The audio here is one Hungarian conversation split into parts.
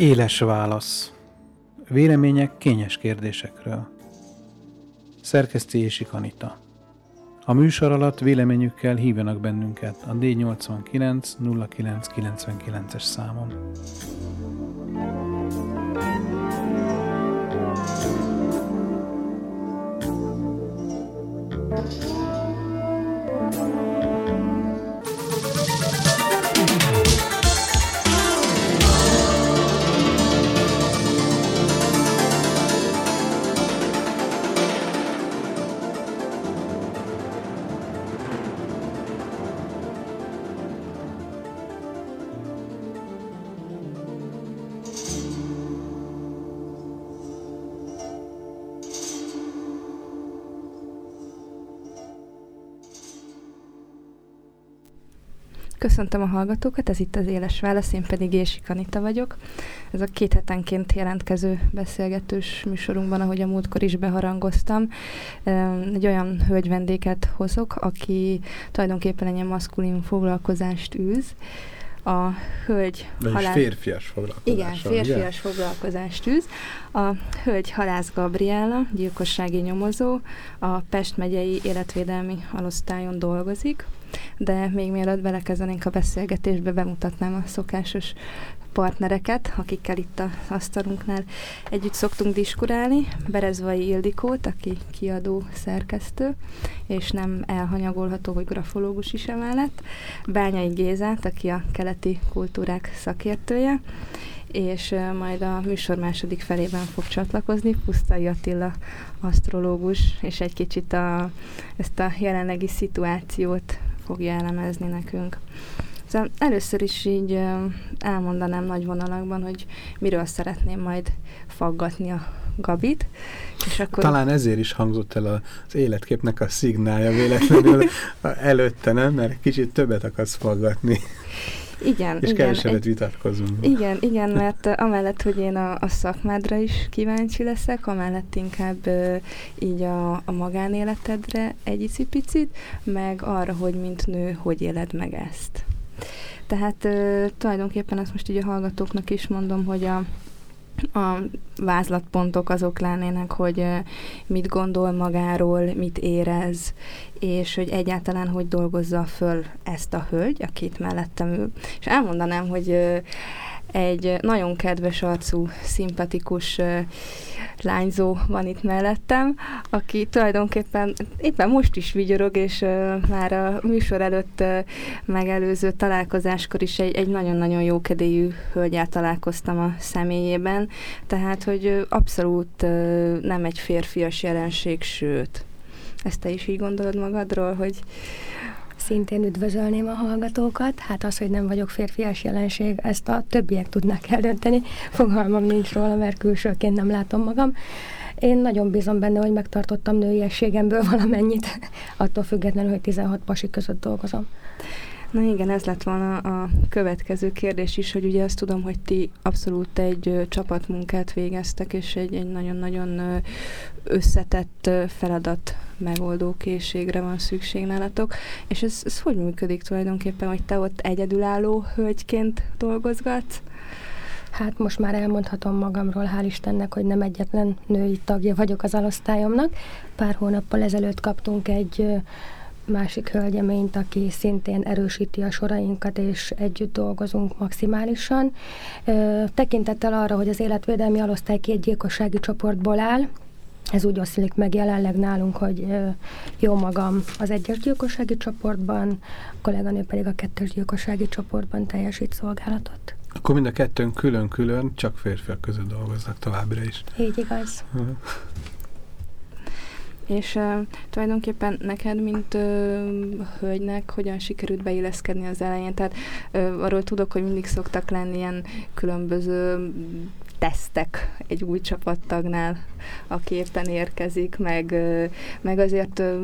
Éles válasz. Vélemények kényes kérdésekről. Szerkesztési Kanita. A műsor alatt véleményükkel hívjanak bennünket a D89 0999-es számon. Köszöntöm a hallgatókat, ez itt az Éles Válasz, én pedig Ési Kanita vagyok. Ez a két hetenként jelentkező beszélgetős műsorunkban, ahogy a múltkor is beharangoztam, egy olyan hölgy vendéget hozok, aki tulajdonképpen egy ilyen maszkulin foglalkozást űz, a hölgy halász... férfias foglalkozás. Igen, férfias ugye? foglalkozást űz. A hölgy Halász Gabriella, gyilkossági nyomozó, a Pest megyei életvédelmi alosztályon dolgozik, de még mielőtt belekezdenénk a beszélgetésbe, bemutatnám a szokásos partnereket, akikkel itt az asztalunknál együtt szoktunk diskurálni. Berezvai Ildikót, aki kiadó szerkesztő, és nem elhanyagolható, hogy grafológus is emellett. Bányai Gézát, aki a keleti kultúrák szakértője, és majd a műsor második felében fog csatlakozni Pusztai Attila asztrológus, és egy kicsit a, ezt a jelenlegi szituációt fogja elemezni nekünk. Szóval először is így elmondanám nagy vonalakban, hogy miről szeretném majd faggatni a Gabit. És akkor... Talán ezért is hangzott el az életképnek a szignálja véletlenül előtte, nem? Mert kicsit többet akarsz faggatni. Igen, és igen, kevesebbet vitatkozunk. Igen, igen, mert amellett, hogy én a, a szakmádra is kíváncsi leszek, amellett inkább uh, így a, a magánéletedre egy picit, meg arra, hogy mint nő, hogy éled meg ezt. Tehát uh, tulajdonképpen azt most így a hallgatóknak is mondom, hogy a a vázlatpontok azok lennének, hogy mit gondol magáról, mit érez, és hogy egyáltalán hogy dolgozza föl ezt a hölgy, akit mellettem ül. És elmondanám, hogy egy nagyon kedves arcú, szimpatikus uh, lányzó van itt mellettem, aki tulajdonképpen éppen most is vigyorog, és uh, már a műsor előtt uh, megelőző találkozáskor is egy, egy nagyon-nagyon jókedélyű hölgyel találkoztam a személyében, tehát, hogy abszolút nem egy férfias jelenség, sőt. Ezt te is így gondolod magadról, hogy szintén üdvözölném a hallgatókat. Hát az, hogy nem vagyok férfias jelenség, ezt a többiek tudnak eldönteni. Fogalmam nincs róla, mert külsőként nem látom magam. Én nagyon bízom benne, hogy megtartottam nőiességemből valamennyit, attól függetlenül, hogy 16 pasi között dolgozom. Na igen, ez lett volna a következő kérdés is, hogy ugye azt tudom, hogy ti abszolút egy ö, csapatmunkát végeztek, és egy, nagyon-nagyon összetett ö, feladat megoldó készségre van szükség nálatok. És ez, ez hogy működik tulajdonképpen, hogy te ott egyedülálló hölgyként dolgozgatsz? Hát most már elmondhatom magamról, hál' Istennek, hogy nem egyetlen női tagja vagyok az alosztályomnak. Pár hónappal ezelőtt kaptunk egy másik hölgyeményt, aki szintén erősíti a sorainkat, és együtt dolgozunk maximálisan. Tekintettel arra, hogy az életvédelmi alosztály két gyilkossági csoportból áll, ez úgy oszlik meg jelenleg nálunk, hogy jó magam az egyes gyilkossági csoportban, a kolléganő pedig a kettős gyilkossági csoportban teljesít szolgálatot. Akkor mind a kettőn külön-külön, csak férfiak között dolgoznak továbbra is. Így igaz. És uh, tulajdonképpen neked, mint uh, hölgynek, hogyan sikerült beilleszkedni az elején? Tehát uh, arról tudok, hogy mindig szoktak lenni ilyen különböző tesztek egy új csapattagnál, aki éppen érkezik, meg, uh, meg azért uh,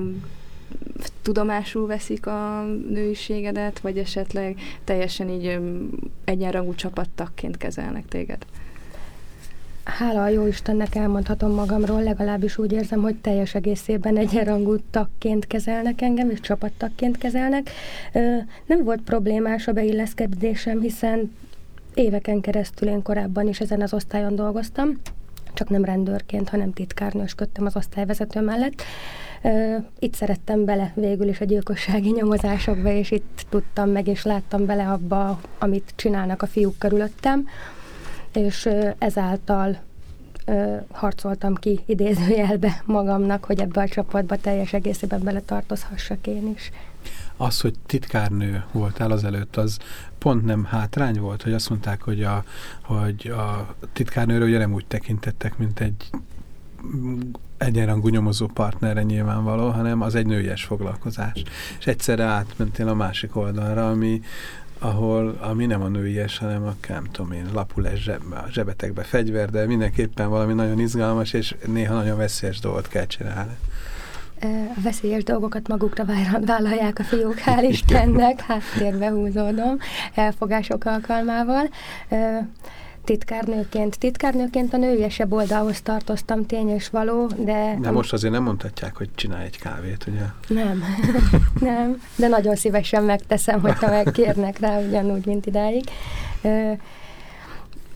tudomásul veszik a nőiségedet, vagy esetleg teljesen így egyenrangú csapattagként kezelnek téged? Hála a jó Istennek elmondhatom magamról, legalábbis úgy érzem, hogy teljes egészében egyenrangú tagként kezelnek engem, és csapattagként kezelnek. Nem volt problémás a beilleszkedésem, hiszen éveken keresztül én korábban is ezen az osztályon dolgoztam, csak nem rendőrként, hanem titkárnősködtem az osztályvezető mellett. Itt szerettem bele végül is a gyilkossági nyomozásokba, és itt tudtam meg, és láttam bele abba, amit csinálnak a fiúk körülöttem, és ezáltal harcoltam ki idézőjelbe magamnak, hogy ebbe a csapatba teljes egészében bele tartozhassak én is. Az, hogy titkárnő voltál az előtt, az pont nem hátrány volt, hogy azt mondták, hogy a, hogy a titkárnőről ugye nem úgy tekintettek, mint egy egyenrangú nyomozó partnere nyilvánvaló, hanem az egy nőies foglalkozás. És egyszerre átmentél a másik oldalra, ami, ahol, ami nem a nőies, hanem a, nem tudom én, lapul lesz zseb, a zsebetekbe fegyver, de mindenképpen valami nagyon izgalmas, és néha nagyon veszélyes dolgot kell csinálni. A veszélyes dolgokat magukra vállalják a fiúk, hál' Istennek, háttérbe húzódom elfogások alkalmával titkárnőként. Titkárnőként a nőiesebb oldalhoz tartoztam, tény és való, de... De most azért nem mondhatják, hogy csinálj egy kávét, ugye? Nem, nem, de nagyon szívesen megteszem, hogyha megkérnek rá, ugyanúgy, mint idáig.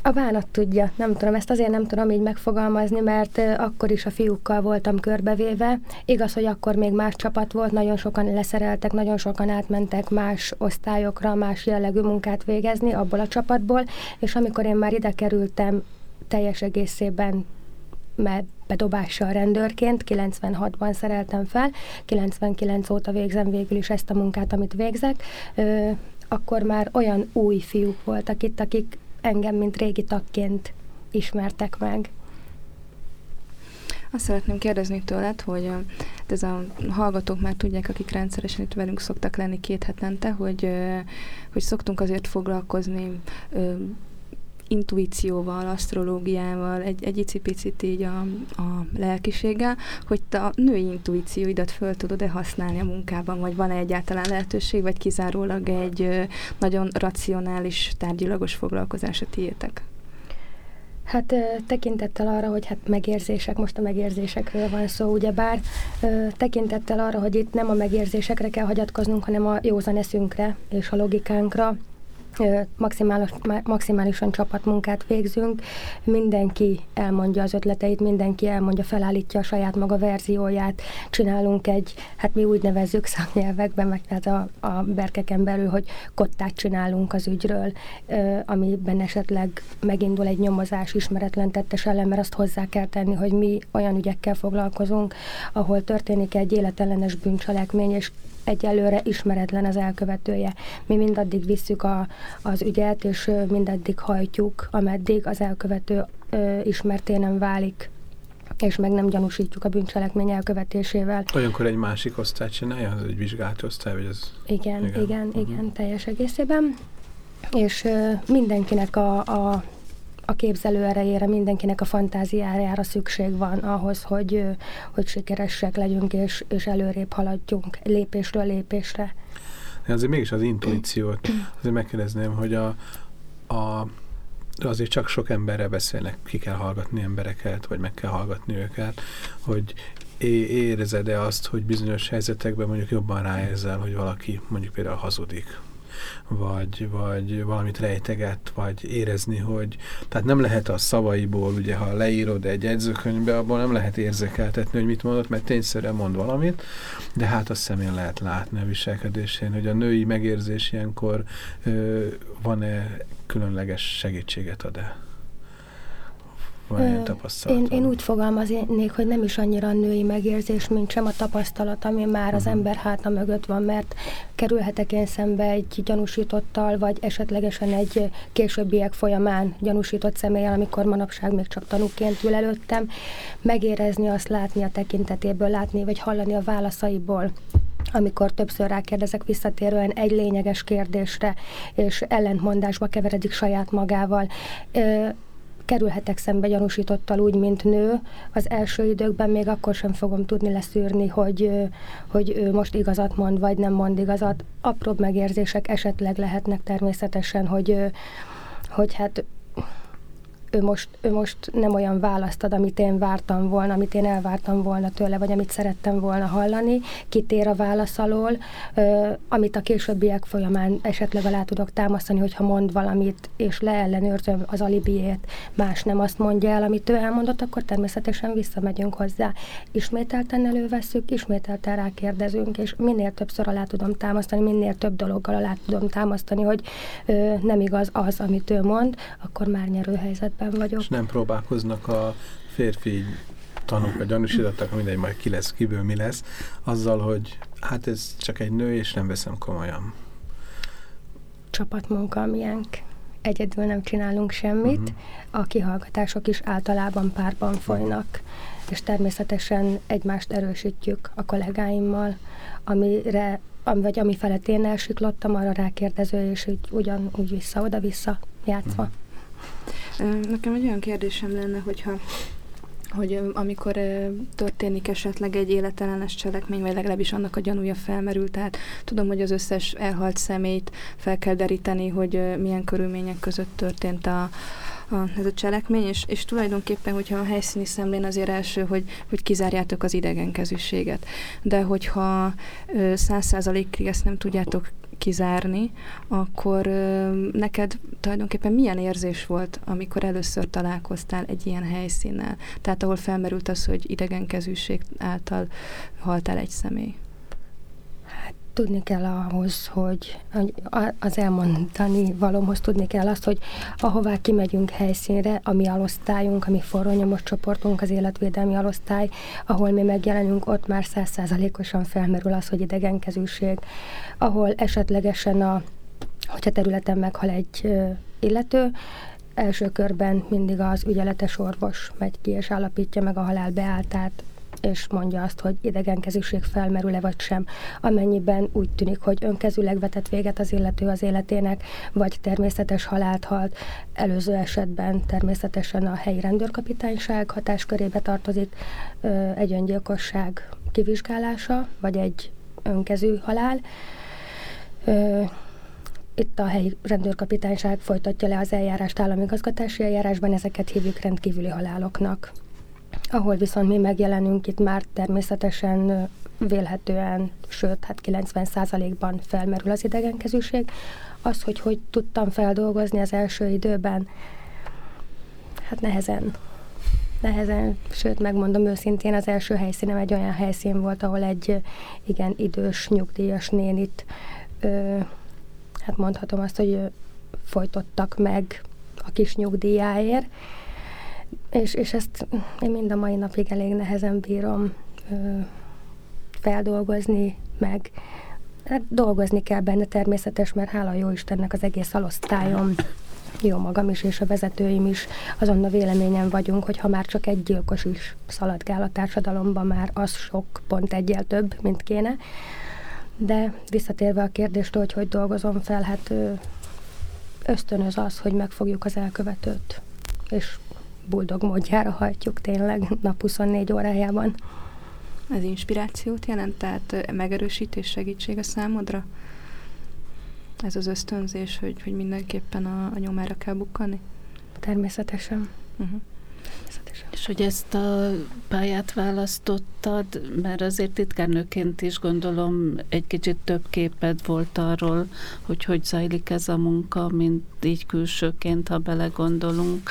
A bánat tudja, nem tudom, ezt azért nem tudom így megfogalmazni, mert akkor is a fiúkkal voltam körbevéve. Igaz, hogy akkor még más csapat volt, nagyon sokan leszereltek, nagyon sokan átmentek más osztályokra, más jellegű munkát végezni abból a csapatból, és amikor én már ide kerültem teljes egészében mert bedobással rendőrként, 96-ban szereltem fel, 99 óta végzem végül is ezt a munkát, amit végzek, akkor már olyan új fiúk voltak itt, akik engem, mint régi tagként ismertek meg. Azt szeretném kérdezni tőled, hogy ez a hallgatók már tudják, akik rendszeresen itt velünk szoktak lenni két hetente, hogy, hogy szoktunk azért foglalkozni intuícióval, asztrológiával, egy, egy icipicit így a, a lelkiséggel, hogy te a női intuícióidat föl tudod-e használni a munkában, vagy van-e egyáltalán lehetőség, vagy kizárólag egy nagyon racionális, tárgyilagos foglalkozás a tiétek? Hát tekintettel arra, hogy hát megérzések, most a megérzésekről van szó, ugyebár tekintettel arra, hogy itt nem a megérzésekre kell hagyatkoznunk, hanem a józan eszünkre és a logikánkra, maximális, maximálisan csapatmunkát végzünk, mindenki elmondja az ötleteit, mindenki elmondja, felállítja a saját maga verzióját, csinálunk egy, hát mi úgy nevezzük szaknyelvekben, meg tehát a, a berkeken belül, hogy kottát csinálunk az ügyről, amiben esetleg megindul egy nyomozás ismeretlen tettes ellen, mert azt hozzá kell tenni, hogy mi olyan ügyekkel foglalkozunk, ahol történik egy életellenes bűncselekmény, és egyelőre ismeretlen az elkövetője. Mi mindaddig visszük a, az ügyet, és mindaddig hajtjuk, ameddig az elkövető ö, ismerté nem válik és meg nem gyanúsítjuk a bűncselekmény elkövetésével. Olyankor egy másik osztály csinálja, az egy vizsgált osztály, vagy az... Igen, igen, igen, uh-huh. igen teljes egészében. És ö, mindenkinek a, a a képzelő erejére, mindenkinek a fantáziájára szükség van ahhoz, hogy, hogy sikeresek legyünk, és, és előrébb haladjunk lépésről lépésre. De azért mégis az intuíciót, azért megkérdezném, hogy a, a azért csak sok emberre beszélnek, ki kell hallgatni embereket, vagy meg kell hallgatni őket, hogy érezed-e azt, hogy bizonyos helyzetekben mondjuk jobban ráérzel, hogy valaki mondjuk például hazudik, vagy, vagy valamit rejteget, vagy érezni, hogy tehát nem lehet a szavaiból, ugye ha leírod egy jegyzőkönyvbe, abból nem lehet érzékeltetni, hogy mit mondott, mert tényszerűen mond valamit, de hát a szemén lehet látni a viselkedésén, hogy a női megérzés ilyenkor van-e különleges segítséget ad-e? Van ilyen Én, én úgy fogalmaznék, hogy nem is annyira a női megérzés, mint sem a tapasztalat, ami már uh-huh. az mhm. ember háta mögött van, mert kerülhetek én szembe egy gyanúsítottal, vagy esetlegesen egy későbbiek folyamán gyanúsított személlyel, amikor manapság még csak tanúként ül előttem, megérezni azt, látni a tekintetéből, látni, vagy hallani a válaszaiból amikor többször rákérdezek visszatérően egy lényeges kérdésre, és ellentmondásba keveredik saját magával kerülhetek szembe gyanúsítottal úgy, mint nő, az első időkben még akkor sem fogom tudni leszűrni, hogy, hogy ő most igazat mond, vagy nem mond igazat. Apróbb megérzések esetleg lehetnek természetesen, hogy, hogy hát ő most, ő most nem olyan választ ad, amit én vártam volna, amit én elvártam volna tőle, vagy amit szerettem volna hallani, kitér a válasz alól, ö, amit a későbbiek folyamán esetleg alá tudok támasztani, hogyha mond valamit, és leellenőrzöm az alibiét, más nem azt mondja el, amit ő elmondott, akkor természetesen visszamegyünk hozzá. Ismételten előveszünk, ismételten rákérdezünk, és minél többször alá tudom támasztani, minél több dologgal alá tudom támasztani, hogy ö, nem igaz az, amit ő mond, akkor már nyerő helyzetben vagyok. És nem próbálkoznak a férfi tanúk, vagy gyanúsítottak, mindegy, majd ki lesz, kiből mi lesz, azzal, hogy hát ez csak egy nő, és nem veszem komolyan. Csapatmunka, miénk. Egyedül nem csinálunk semmit. Uh-huh. A kihallgatások is általában párban folynak, és természetesen egymást erősítjük a kollégáimmal, amire vagy ami felett én elsiklottam, arra rákérdező, és úgy, ugyanúgy vissza-oda-vissza játszva. Nekem egy olyan kérdésem lenne, hogyha hogy amikor történik esetleg egy életellenes cselekmény, vagy legalábbis annak a gyanúja felmerül, tehát tudom, hogy az összes elhalt szemét fel kell deríteni, hogy milyen körülmények között történt a, a, ez a cselekmény, és, és tulajdonképpen, hogyha a helyszíni szemlén azért első, hogy, hogy kizárjátok az idegenkezűséget. De hogyha száz százalékig ezt nem tudjátok kizárni, akkor neked tulajdonképpen milyen érzés volt, amikor először találkoztál egy ilyen helyszínnel? Tehát ahol felmerült az, hogy idegenkezűség által haltál egy személy. Tudni kell ahhoz, hogy az elmondani valóhoz tudni kell azt, hogy ahová kimegyünk helyszínre, a mi alosztályunk, a mi forronyomos csoportunk, az életvédelmi alosztály, ahol mi megjelenünk, ott már százszázalékosan felmerül az, hogy idegenkezűség, ahol esetlegesen a hogyha területen meghal egy illető, első körben mindig az ügyeletes orvos megy ki és állapítja meg a halál beáltát, és mondja azt, hogy idegenkezűség felmerül-e vagy sem. Amennyiben úgy tűnik, hogy önkezűleg vetett véget az illető az életének, vagy természetes halált halt, előző esetben természetesen a helyi rendőrkapitányság hatáskörébe tartozik egy öngyilkosság kivizsgálása, vagy egy önkezű halál. Itt a helyi rendőrkapitányság folytatja le az eljárást államigazgatási eljárásban, ezeket hívjuk rendkívüli haláloknak ahol viszont mi megjelenünk, itt már természetesen vélhetően, sőt, hát 90%-ban felmerül az idegenkezűség. Az, hogy hogy tudtam feldolgozni az első időben, hát nehezen. Nehezen, sőt, megmondom őszintén, az első helyszínem egy olyan helyszín volt, ahol egy igen idős, nyugdíjas nénit, ö, hát mondhatom azt, hogy folytottak meg a kis nyugdíjáért, és, és ezt én mind a mai napig elég nehezen bírom ö, feldolgozni, meg hát dolgozni kell benne természetes, mert hála jó Istennek az egész alosztályom, jó magam is, és a vezetőim is azon a véleményen vagyunk, hogy ha már csak egy gyilkos is szaladgál a társadalomban, már az sok pont egyel több, mint kéne. De visszatérve a kérdést, hogy hogy dolgozom fel, hát ösztönöz az, hogy megfogjuk az elkövetőt, és boldog módjára hajtjuk tényleg nap 24 órájában. Ez inspirációt jelent, tehát megerősítés, segítség a számodra? Ez az ösztönzés, hogy, hogy mindenképpen a, a nyomára kell bukkani? Természetesen. Uh-huh. És hogy ezt a pályát választottad, mert azért titkárnőként is gondolom egy kicsit több képed volt arról, hogy hogy zajlik ez a munka, mint így külsőként, ha belegondolunk,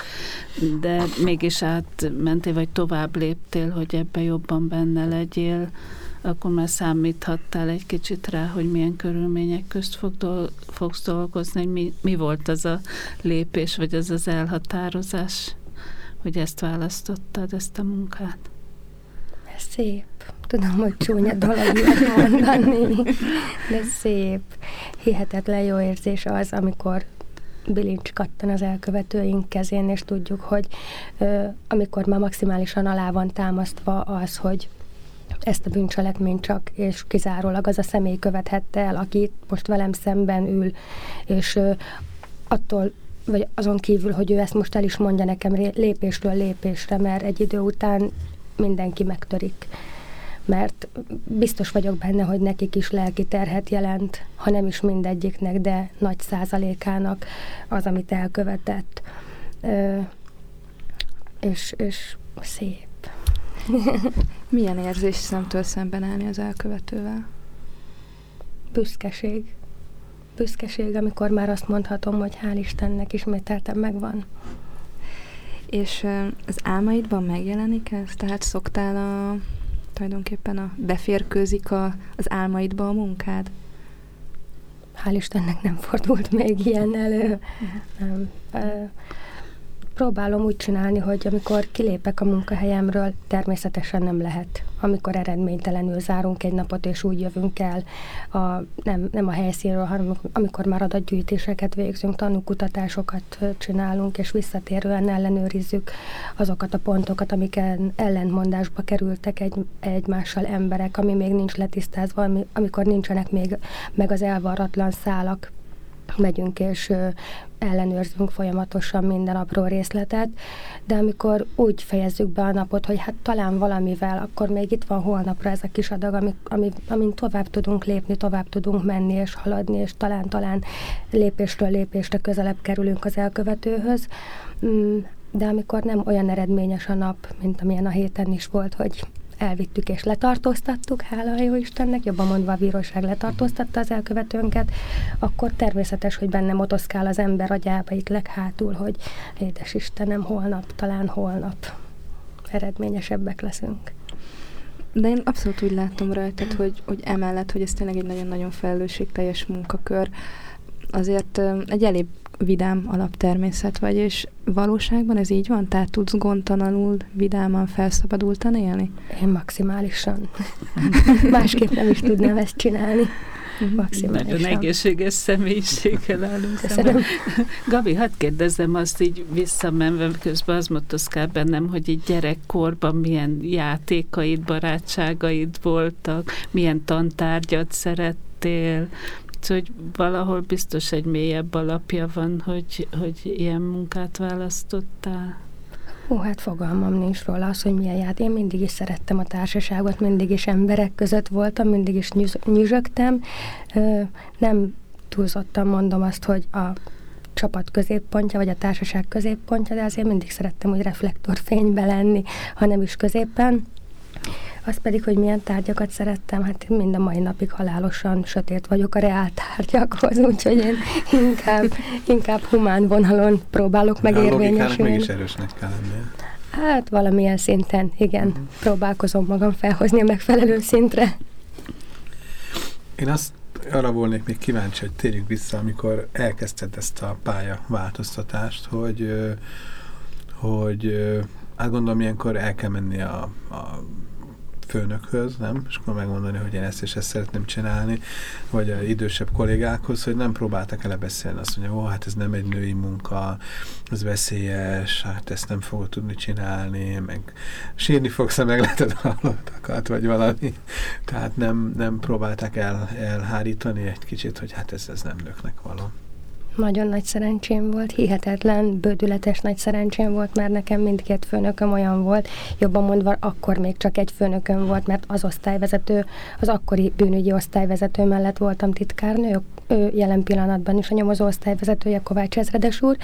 de mégis átmentél, vagy tovább léptél, hogy ebbe jobban benne legyél, akkor már számíthattál egy kicsit rá, hogy milyen körülmények közt fog dol- fogsz dolgozni, hogy mi, mi volt az a lépés, vagy az az elhatározás? Hogy ezt választottad, ezt a munkát? Szép. Tudom, hogy csúnya dolog mondani, de szép. Hihetetlen jó érzés az, amikor bilincs kattan az elkövetőink kezén, és tudjuk, hogy ö, amikor már maximálisan alá van támasztva az, hogy ezt a bűncselekményt csak és kizárólag az a személy követhette el, aki most velem szemben ül, és ö, attól vagy azon kívül, hogy ő ezt most el is mondja nekem lépésről lépésre, mert egy idő után mindenki megtörik. Mert biztos vagyok benne, hogy nekik is lelki terhet jelent, ha nem is mindegyiknek, de nagy százalékának az, amit elkövetett. és, és szép. Milyen érzés szemtől szemben állni az elkövetővel? Büszkeség. Büszkeség, amikor már azt mondhatom, hogy hál' Istennek ismételtem megvan. És az álmaidban megjelenik ez? Tehát szoktál a, tulajdonképpen a, beférkőzik a, az álmaidba a munkád? Hál' Istennek nem fordult még ilyen elő. Uh-huh. Nem próbálom úgy csinálni, hogy amikor kilépek a munkahelyemről, természetesen nem lehet. Amikor eredménytelenül zárunk egy napot, és úgy jövünk el, a, nem, nem a helyszínről, hanem amikor már adatgyűjtéseket végzünk, tanúkutatásokat csinálunk, és visszatérően ellenőrizzük azokat a pontokat, amik ellentmondásba kerültek egy, egymással emberek, ami még nincs letisztázva, ami, amikor nincsenek még meg az elvarratlan szálak megyünk és ellenőrzünk folyamatosan minden apró részletet, de amikor úgy fejezzük be a napot, hogy hát talán valamivel, akkor még itt van holnapra ez a kis adag, ami, ami, amin tovább tudunk lépni, tovább tudunk menni és haladni, és talán-talán lépésről lépésre közelebb kerülünk az elkövetőhöz, mm, de amikor nem olyan eredményes a nap, mint amilyen a héten is volt, hogy elvittük és letartóztattuk, hála a jó Istennek, jobban mondva a bíróság letartóztatta az elkövetőnket, akkor természetes, hogy benne motoszkál az ember agyába itt leghátul, hogy édes Istenem, holnap, talán holnap eredményesebbek leszünk. De én abszolút úgy látom rajtad, hogy, hogy emellett, hogy ez tényleg egy nagyon-nagyon felelősségteljes munkakör, azért egy elég vidám alaptermészet vagy, és valóságban ez így van? Tehát tudsz gondtalanul, vidáman, felszabadultan élni? Én maximálisan. Másképp nem is tudnám ezt csinálni. Maximálisan. Nagyon egészséges személyiséggel állunk szemben. Gabi, hadd kérdezzem azt így visszamenve, közben az motoszkál bennem, hogy így gyerekkorban milyen játékaid, barátságaid voltak, milyen tantárgyat szerettél, hogy valahol biztos egy mélyebb alapja van, hogy, hogy ilyen munkát választottál. Ó, hát fogalmam nincs róla az, hogy milyen ját. Én mindig is szerettem a társaságot, mindig is emberek között voltam, mindig is nyüzsögtem. Nem túlzottan mondom azt, hogy a csapat középpontja, vagy a társaság középpontja, de azért mindig szerettem úgy reflektorfénybe lenni, ha nem is középen. Az pedig, hogy milyen tárgyakat szerettem, hát mind a mai napig halálosan sötét vagyok a reál tárgyakhoz, úgyhogy én inkább, inkább humán vonalon próbálok megérvényesülni. A erősnek kell lennie. Hát valamilyen szinten, igen. Uh-huh. Próbálkozom magam felhozni a megfelelő szintre. Én azt arra volnék még kíváncsi, hogy térjünk vissza, amikor elkezdted ezt a pálya változtatást, hogy, hogy hát gondolom ilyenkor el kell menni a, a főnökhöz, nem? És akkor megmondani, hogy én ezt és ezt szeretném csinálni, vagy a idősebb kollégákhoz, hogy nem próbáltak ele beszélni. Azt mondja, ó, hát ez nem egy női munka, ez veszélyes, hát ezt nem fogod tudni csinálni, meg sírni fogsz, ha megleted hallottakat, vagy valami. Tehát nem, nem próbálták el, elhárítani egy kicsit, hogy hát ez, ez nem nőknek való. Nagyon nagy szerencsém volt, hihetetlen, bődületes nagy szerencsém volt, mert nekem mindkét főnököm olyan volt, jobban mondva akkor még csak egy főnököm volt, mert az osztályvezető, az akkori bűnügyi osztályvezető mellett voltam titkárnő, ő jelen pillanatban is a nyomozó osztályvezetője Kovács Ezredes úr,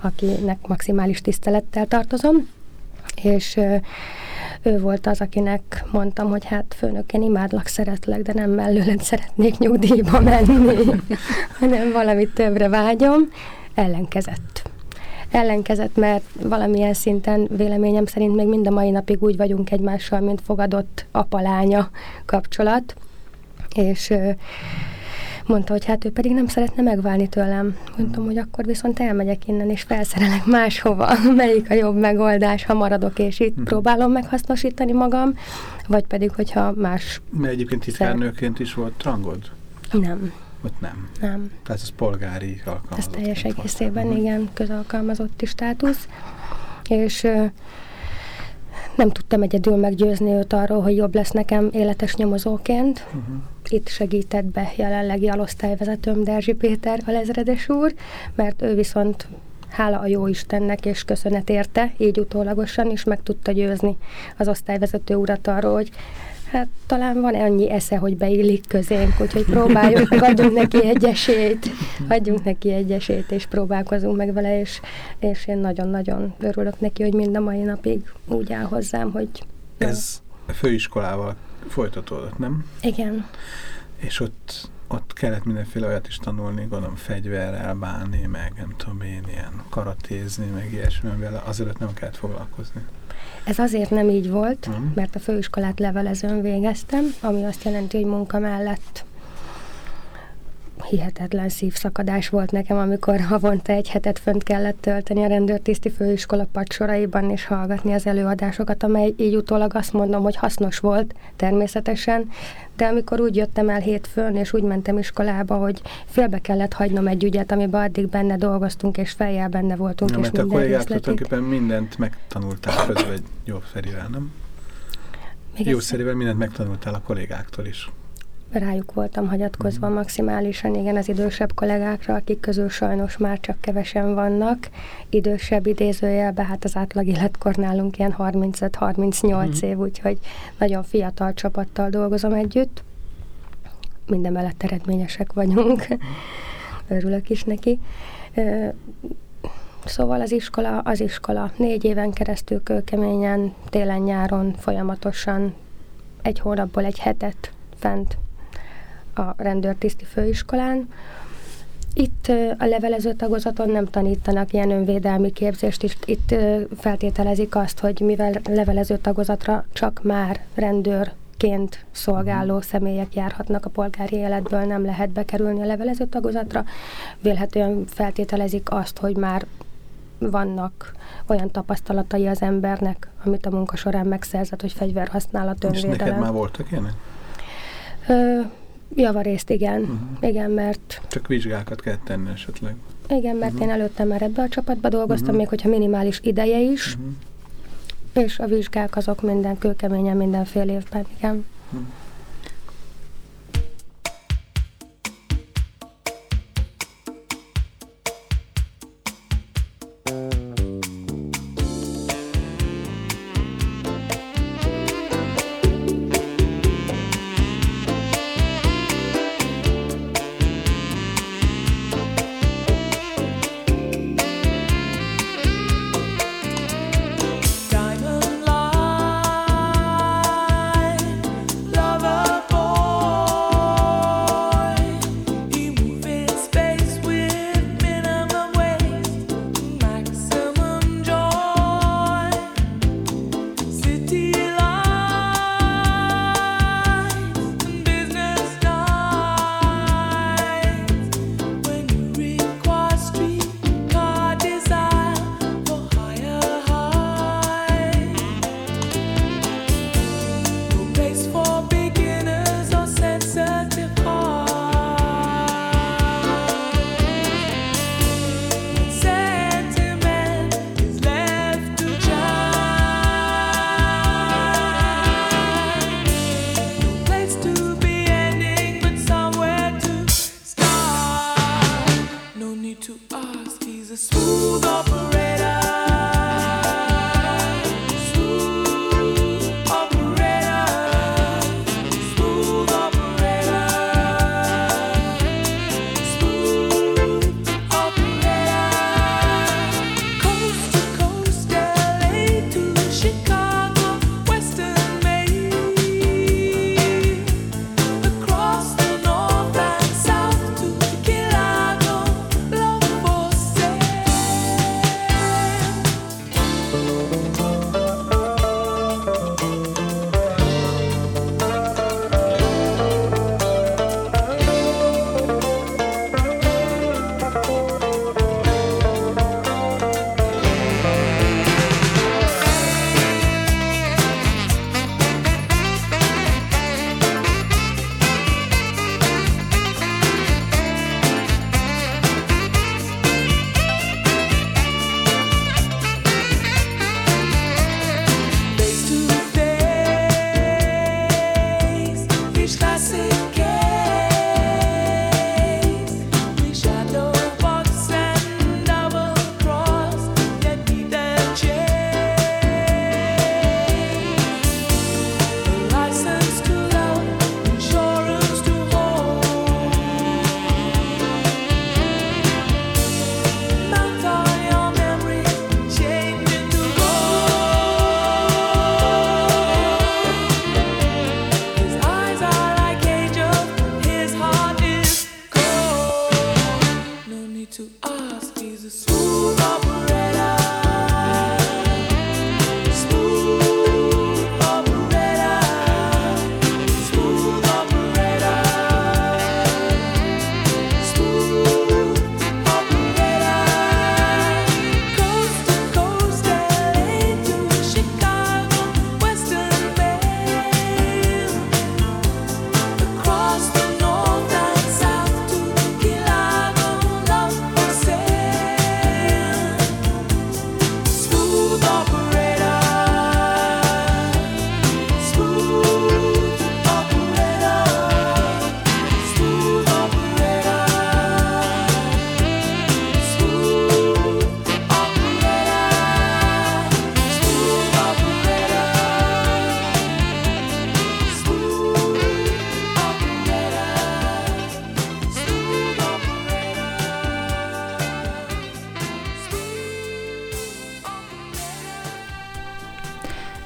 akinek maximális tisztelettel tartozom, és ő volt az, akinek mondtam, hogy hát főnök, én imádlak, szeretlek, de nem mellőled szeretnék nyugdíjba menni, hanem valamit többre vágyom. Ellenkezett. Ellenkezett, mert valamilyen szinten véleményem szerint még mind a mai napig úgy vagyunk egymással, mint fogadott apalánya kapcsolat. És Mondta, hogy hát ő pedig nem szeretne megválni tőlem. Mondtam, hogy akkor viszont elmegyek innen, és felszerelek máshova. Melyik a jobb megoldás, ha maradok, és itt hmm. próbálom meghasznosítani magam, vagy pedig, hogyha más... Mert egyébként titkárnőként is volt trangod? Nem. Ott nem? Nem. Tehát ez polgári alkalmazott. Ez teljes egészében, volt. igen, közalkalmazotti státusz. És nem tudtam egyedül meggyőzni őt arról, hogy jobb lesz nekem életes nyomozóként. Uh-huh. Itt segített be jelenlegi alosztályvezetőm Derzsi Péter alezredes úr, mert ő viszont hála a jó Istennek és köszönet érte, így utólagosan is meg tudta győzni az osztályvezető urat arról, hogy Hát talán van annyi esze, hogy beillik közénk, úgyhogy próbáljuk, meg adjunk neki egy esélyt, adjunk neki egy esélyt, és próbálkozunk meg vele, és, és én nagyon-nagyon örülök neki, hogy mind a mai napig úgy áll hozzám, hogy... Ez a főiskolával folytatódott, nem? Igen. És ott, ott kellett mindenféle olyat is tanulni, gondolom fegyverrel bánni, meg nem tudom én, ilyen karatézni, meg ilyesmi, amivel azelőtt nem kellett foglalkozni. Ez azért nem így volt, Mhm. mert a főiskolát levelezőn végeztem, ami azt jelenti, hogy munka mellett hihetetlen szívszakadás volt nekem, amikor havonta egy hetet fönt kellett tölteni a rendőrtiszti főiskola padsoraiban és hallgatni az előadásokat, amely így utólag azt mondom, hogy hasznos volt természetesen, de amikor úgy jöttem el hétfőn, és úgy mentem iskolába, hogy félbe kellett hagynom egy ügyet, amiben addig benne dolgoztunk, és fejjel benne voltunk, Nem, és mert a minden kollégáktól részletét. tulajdonképpen mindent megtanultál közben egy jó ferivel, nem? Még Jó szerivel mindent megtanultál a kollégáktól is. Rájuk voltam hagyatkozva Mhm. maximálisan, igen, az idősebb kollégákra, akik közül sajnos már csak kevesen vannak. Idősebb idézőjelben, hát az átlag életkor nálunk ilyen 35-38 Mhm. év, úgyhogy nagyon fiatal csapattal dolgozom együtt. Minden mellett eredményesek vagyunk. Örülök is neki. Szóval az iskola, az iskola. Négy éven keresztül kőkeményen, télen-nyáron folyamatosan egy hónapból egy hetet fent a rendőrtiszti főiskolán. Itt a levelező tagozaton nem tanítanak ilyen önvédelmi képzést, is. itt feltételezik azt, hogy mivel levelező tagozatra csak már rendőrként szolgáló személyek járhatnak a polgári életből, nem lehet bekerülni a levelező tagozatra. Vélhetően feltételezik azt, hogy már vannak olyan tapasztalatai az embernek, amit a munka során megszerzett, hogy fegyverhasználat, És neked önvédelem. már voltak ilyenek? Javarészt igen. Mhm. Igen, mert Csak vizsgákat kell tenni esetleg. igen, mert Mhm. én előtte már ebbe a csapatba dolgoztam, Mhm. még hogyha minimális ideje is, Mhm. és a vizsgák azok minden kőkeményen minden fél évben, igen. Diamond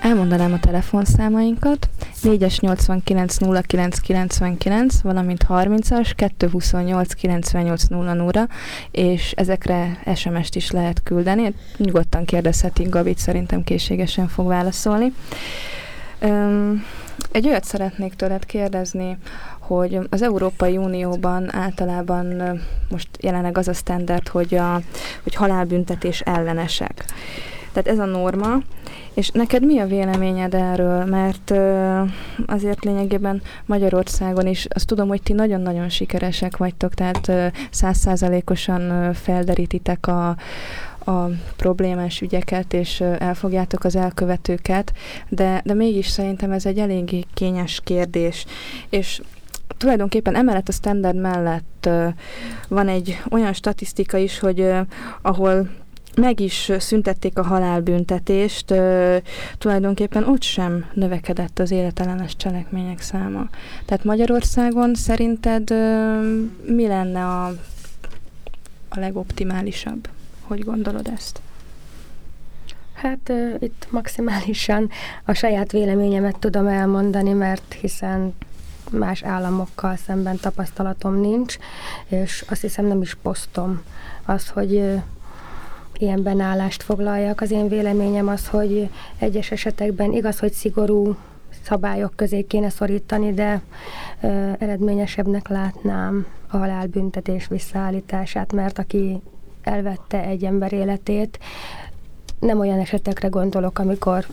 Elmondanám a telefonszámainkat, 4-es 89 09 99, valamint 30-as 228 98 00 és ezekre SMS-t is lehet küldeni. Nyugodtan kérdezhetik Gabit, szerintem készségesen fog válaszolni. Um, egy olyat szeretnék tőled kérdezni, hogy az Európai Unióban általában most jelenleg az a standard, hogy, a, hogy halálbüntetés ellenesek. Tehát ez a norma, és neked mi a véleményed erről? Mert azért lényegében Magyarországon is, azt tudom, hogy ti nagyon-nagyon sikeresek vagytok, tehát százszázalékosan felderítitek a, a problémás ügyeket, és elfogjátok az elkövetőket, de, de mégis szerintem ez egy eléggé kényes kérdés. És tulajdonképpen emellett a standard mellett van egy olyan statisztika is, hogy ahol meg is szüntették a halálbüntetést, tulajdonképpen ott sem növekedett az életellenes cselekmények száma. Tehát Magyarországon szerinted mi lenne a, a legoptimálisabb? Hogy gondolod ezt? Hát itt maximálisan a saját véleményemet tudom elmondani, mert hiszen más államokkal szemben tapasztalatom nincs, és azt hiszem nem is posztom az, hogy uh, ilyen benállást foglaljak. Az én véleményem az, hogy egyes esetekben igaz, hogy szigorú szabályok közé kéne szorítani, de ö, eredményesebbnek látnám a halálbüntetés visszaállítását, mert aki elvette egy ember életét, nem olyan esetekre gondolok, amikor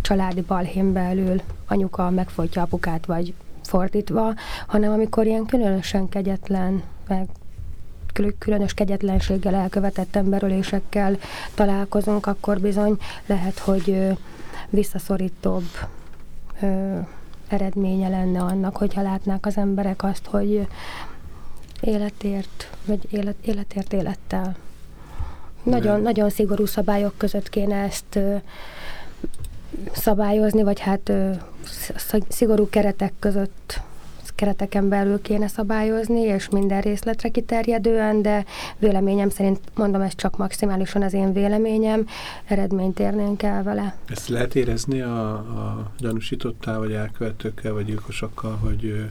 családi balhén belül anyuka megfolytja apukát, vagy fordítva, hanem amikor ilyen különösen kegyetlen, meg különös kegyetlenséggel elkövetett emberölésekkel találkozunk, akkor bizony lehet, hogy visszaszorítóbb eredménye lenne annak, hogyha látnák az emberek azt, hogy életért, vagy élet, életért élettel. Nagyon, nagyon szigorú szabályok között kéne ezt szabályozni, vagy hát szigorú keretek között kereteken belül kéne szabályozni, és minden részletre kiterjedően, de véleményem szerint, mondom, ez csak maximálisan az én véleményem, eredményt érnénk el vele. Ezt lehet érezni a, a gyanúsítottál, vagy elkövetőkkel, vagy gyilkosokkal, hogy,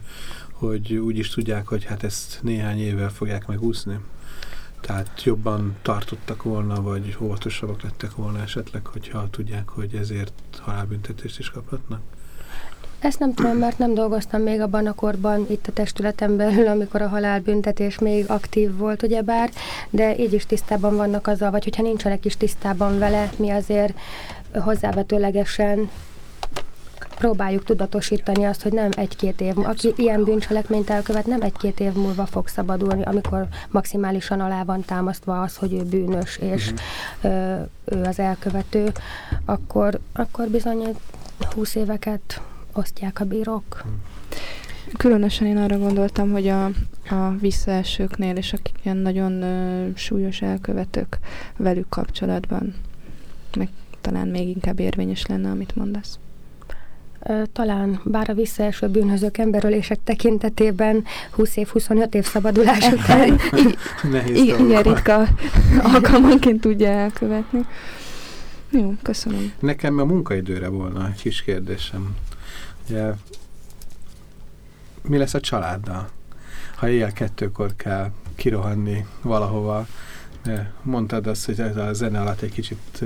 hogy úgy is tudják, hogy hát ezt néhány évvel fogják megúszni? Tehát jobban tartottak volna, vagy óvatosabbak lettek volna esetleg, hogyha tudják, hogy ezért halálbüntetést is kaphatnak? Ezt nem tudom, mert nem dolgoztam még abban a korban itt a testületen belül, amikor a halálbüntetés még aktív volt, ugyebár, de így is tisztában vannak azzal, vagy hogyha nincsenek is tisztában vele, mi azért hozzávetőlegesen próbáljuk tudatosítani azt, hogy nem egy-két év, aki ilyen bűncselekményt elkövet, nem egy-két év múlva fog szabadulni, amikor maximálisan alá van támasztva az, hogy ő bűnös, és uh-huh. ő az elkövető, akkor, akkor bizony 20 éveket osztják a bírók. Különösen én arra gondoltam, hogy a, a visszaesőknél és akik ilyen nagyon ö, súlyos elkövetők velük kapcsolatban, meg talán még inkább érvényes lenne, amit mondasz. Talán, bár a visszaeső bűnözők emberölések tekintetében 20 év, 25 év szabadulás után. Igen, ritka alkalmanként tudja elkövetni. Jó, köszönöm. Nekem a munkaidőre volna egy kis kérdésem. Mi lesz a családdal? Ha éjjel kettőkor kell kirohanni valahova, mondtad azt, hogy ez a zene alatt egy kicsit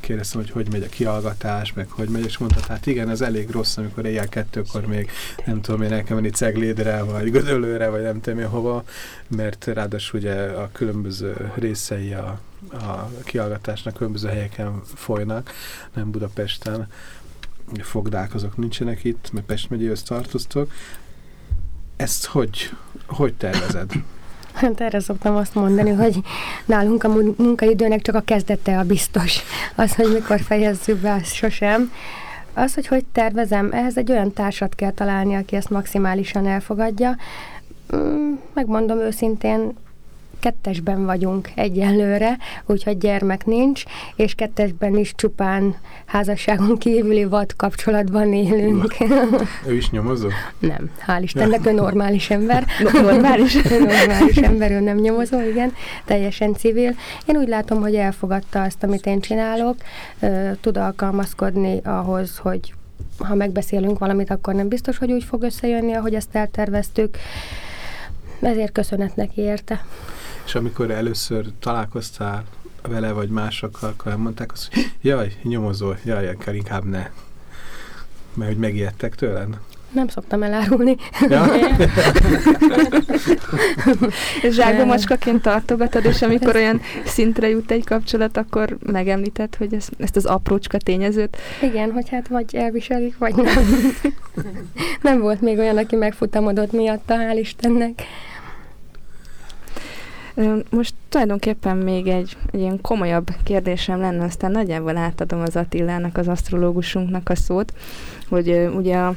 kérdeztem, hogy hogy megy a kiallgatás, meg hogy megy, és mondtad, hát igen, ez elég rossz, amikor éjjel kettőkor még nem tudom én, el kell menni Ceglédre, vagy Gödöllőre, vagy nem tudom én hova, mert ráadásul ugye a különböző részei a, a kiallgatásnak különböző helyeken folynak, nem Budapesten, fogdák azok nincsenek itt, mert Pest megyéhez tartoztok. Ezt hogy, hogy tervezed? Hát erre szoktam azt mondani, hogy nálunk a munkaidőnek csak a kezdete a biztos. Az, hogy mikor fejezzük be, az sosem. Az, hogy hogy tervezem, ehhez egy olyan társat kell találni, aki ezt maximálisan elfogadja. Mm, megmondom őszintén, kettesben vagyunk egyelőre, úgyhogy gyermek nincs, és kettesben is csupán házasságon kívüli vad kapcsolatban élünk. Ő is nyomozó? Nem, hál' Istennek, ő normális ember. normális? normális ember, ő nem nyomozó, igen, teljesen civil. Én úgy látom, hogy elfogadta azt, amit én csinálok, tud alkalmazkodni ahhoz, hogy ha megbeszélünk valamit, akkor nem biztos, hogy úgy fog összejönni, ahogy ezt elterveztük. Ezért köszönet neki érte. És amikor először találkoztál vele vagy másokkal, akkor elmondták azt, hogy jaj, nyomozó, jaj, inkább ne. Mert hogy megijedtek tőled? Nem szoktam elárulni. Ja? Zsákba macskaként tartogatod, és amikor olyan szintre jut egy kapcsolat, akkor megemlíted, hogy ezt, ezt az aprócska tényezőt. Igen, hogy hát vagy elviselik, vagy nem. nem volt még olyan, aki megfutamodott miatta, hál' Istennek. Most tulajdonképpen még egy, egy ilyen komolyabb kérdésem lenne, aztán nagyjából átadom az Attilának, az asztrológusunknak a szót, hogy ugye a,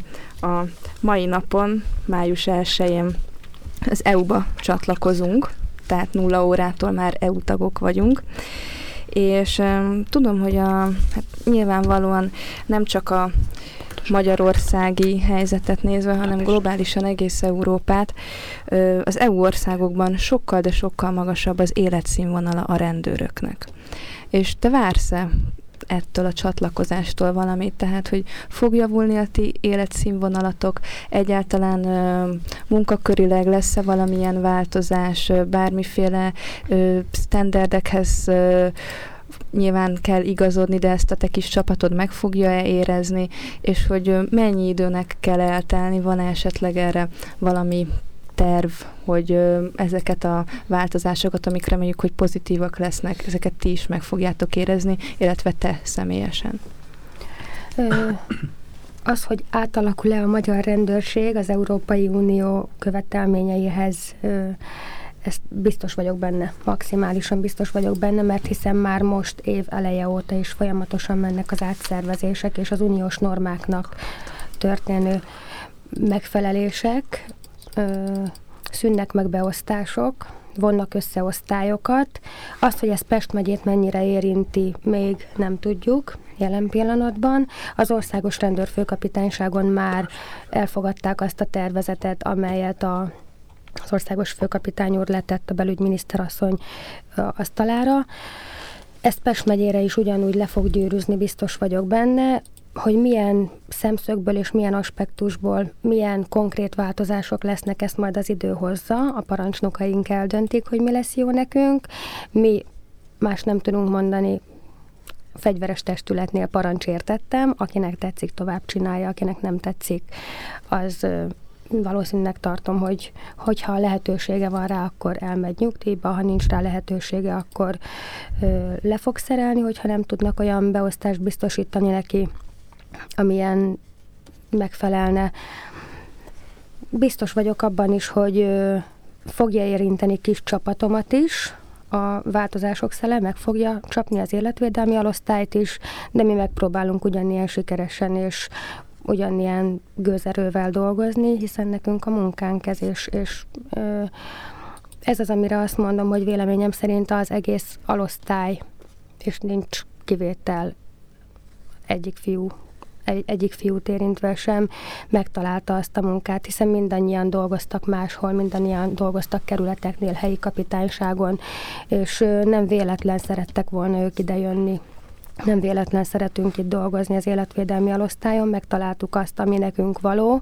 a mai napon, május 1-én az EU-ba csatlakozunk, tehát nulla órától már EU tagok vagyunk, és um, tudom, hogy a, hát nyilvánvalóan nem csak a magyarországi helyzetet nézve, hanem globálisan egész Európát, az EU országokban sokkal, de sokkal magasabb az életszínvonala a rendőröknek. És te vársz-e ettől a csatlakozástól valamit, tehát hogy fog javulni a ti életszínvonalatok, egyáltalán ö, munkakörileg lesz-e valamilyen változás, ö, bármiféle ö, standardekhez ö, nyilván kell igazodni, de ezt a te kis csapatod meg fogja-e érezni, és hogy mennyi időnek kell eltelni, van -e esetleg erre valami terv, hogy ezeket a változásokat, amik reméljük, hogy pozitívak lesznek, ezeket ti is meg fogjátok érezni, illetve te személyesen? Az, hogy átalakul-e a magyar rendőrség az Európai Unió követelményeihez, ezt biztos vagyok benne, maximálisan biztos vagyok benne, mert hiszen már most év eleje óta is folyamatosan mennek az átszervezések és az uniós normáknak történő megfelelések, ö, szűnnek meg beosztások, vonnak össze osztályokat. Azt, hogy ez Pest megyét mennyire érinti, még nem tudjuk jelen pillanatban. Az országos rendőrfőkapitányságon már elfogadták azt a tervezetet, amelyet a az országos főkapitány úr letett a belügyminiszterasszony asztalára. Ezt Pest megyére is ugyanúgy le fog gyűrűzni, biztos vagyok benne, hogy milyen szemszögből és milyen aspektusból, milyen konkrét változások lesznek, ezt majd az idő hozza, a parancsnokaink eldöntik, hogy mi lesz jó nekünk. Mi más nem tudunk mondani, fegyveres testületnél parancsértettem, akinek tetszik, tovább csinálja, akinek nem tetszik, az valószínűleg tartom, hogy hogyha lehetősége van rá, akkor elmegy nyugdíjba, ha nincs rá lehetősége, akkor ö, le fog szerelni, hogyha nem tudnak olyan beosztást biztosítani neki, amilyen megfelelne. Biztos vagyok abban is, hogy ö, fogja érinteni kis csapatomat is, a változások szele meg fogja csapni az életvédelmi alosztályt is, de mi megpróbálunk ugyanilyen sikeresen és ugyanilyen gőzerővel dolgozni, hiszen nekünk a munkánk ez, és, és ö, ez az, amire azt mondom, hogy véleményem szerint az egész alosztály, és nincs kivétel egyik fiú egy, egyik fiút érintve sem megtalálta azt a munkát, hiszen mindannyian dolgoztak máshol, mindannyian dolgoztak kerületeknél, helyi kapitányságon, és nem véletlen szerettek volna ők idejönni nem véletlen szeretünk itt dolgozni az életvédelmi alosztályon, megtaláltuk azt, ami nekünk való,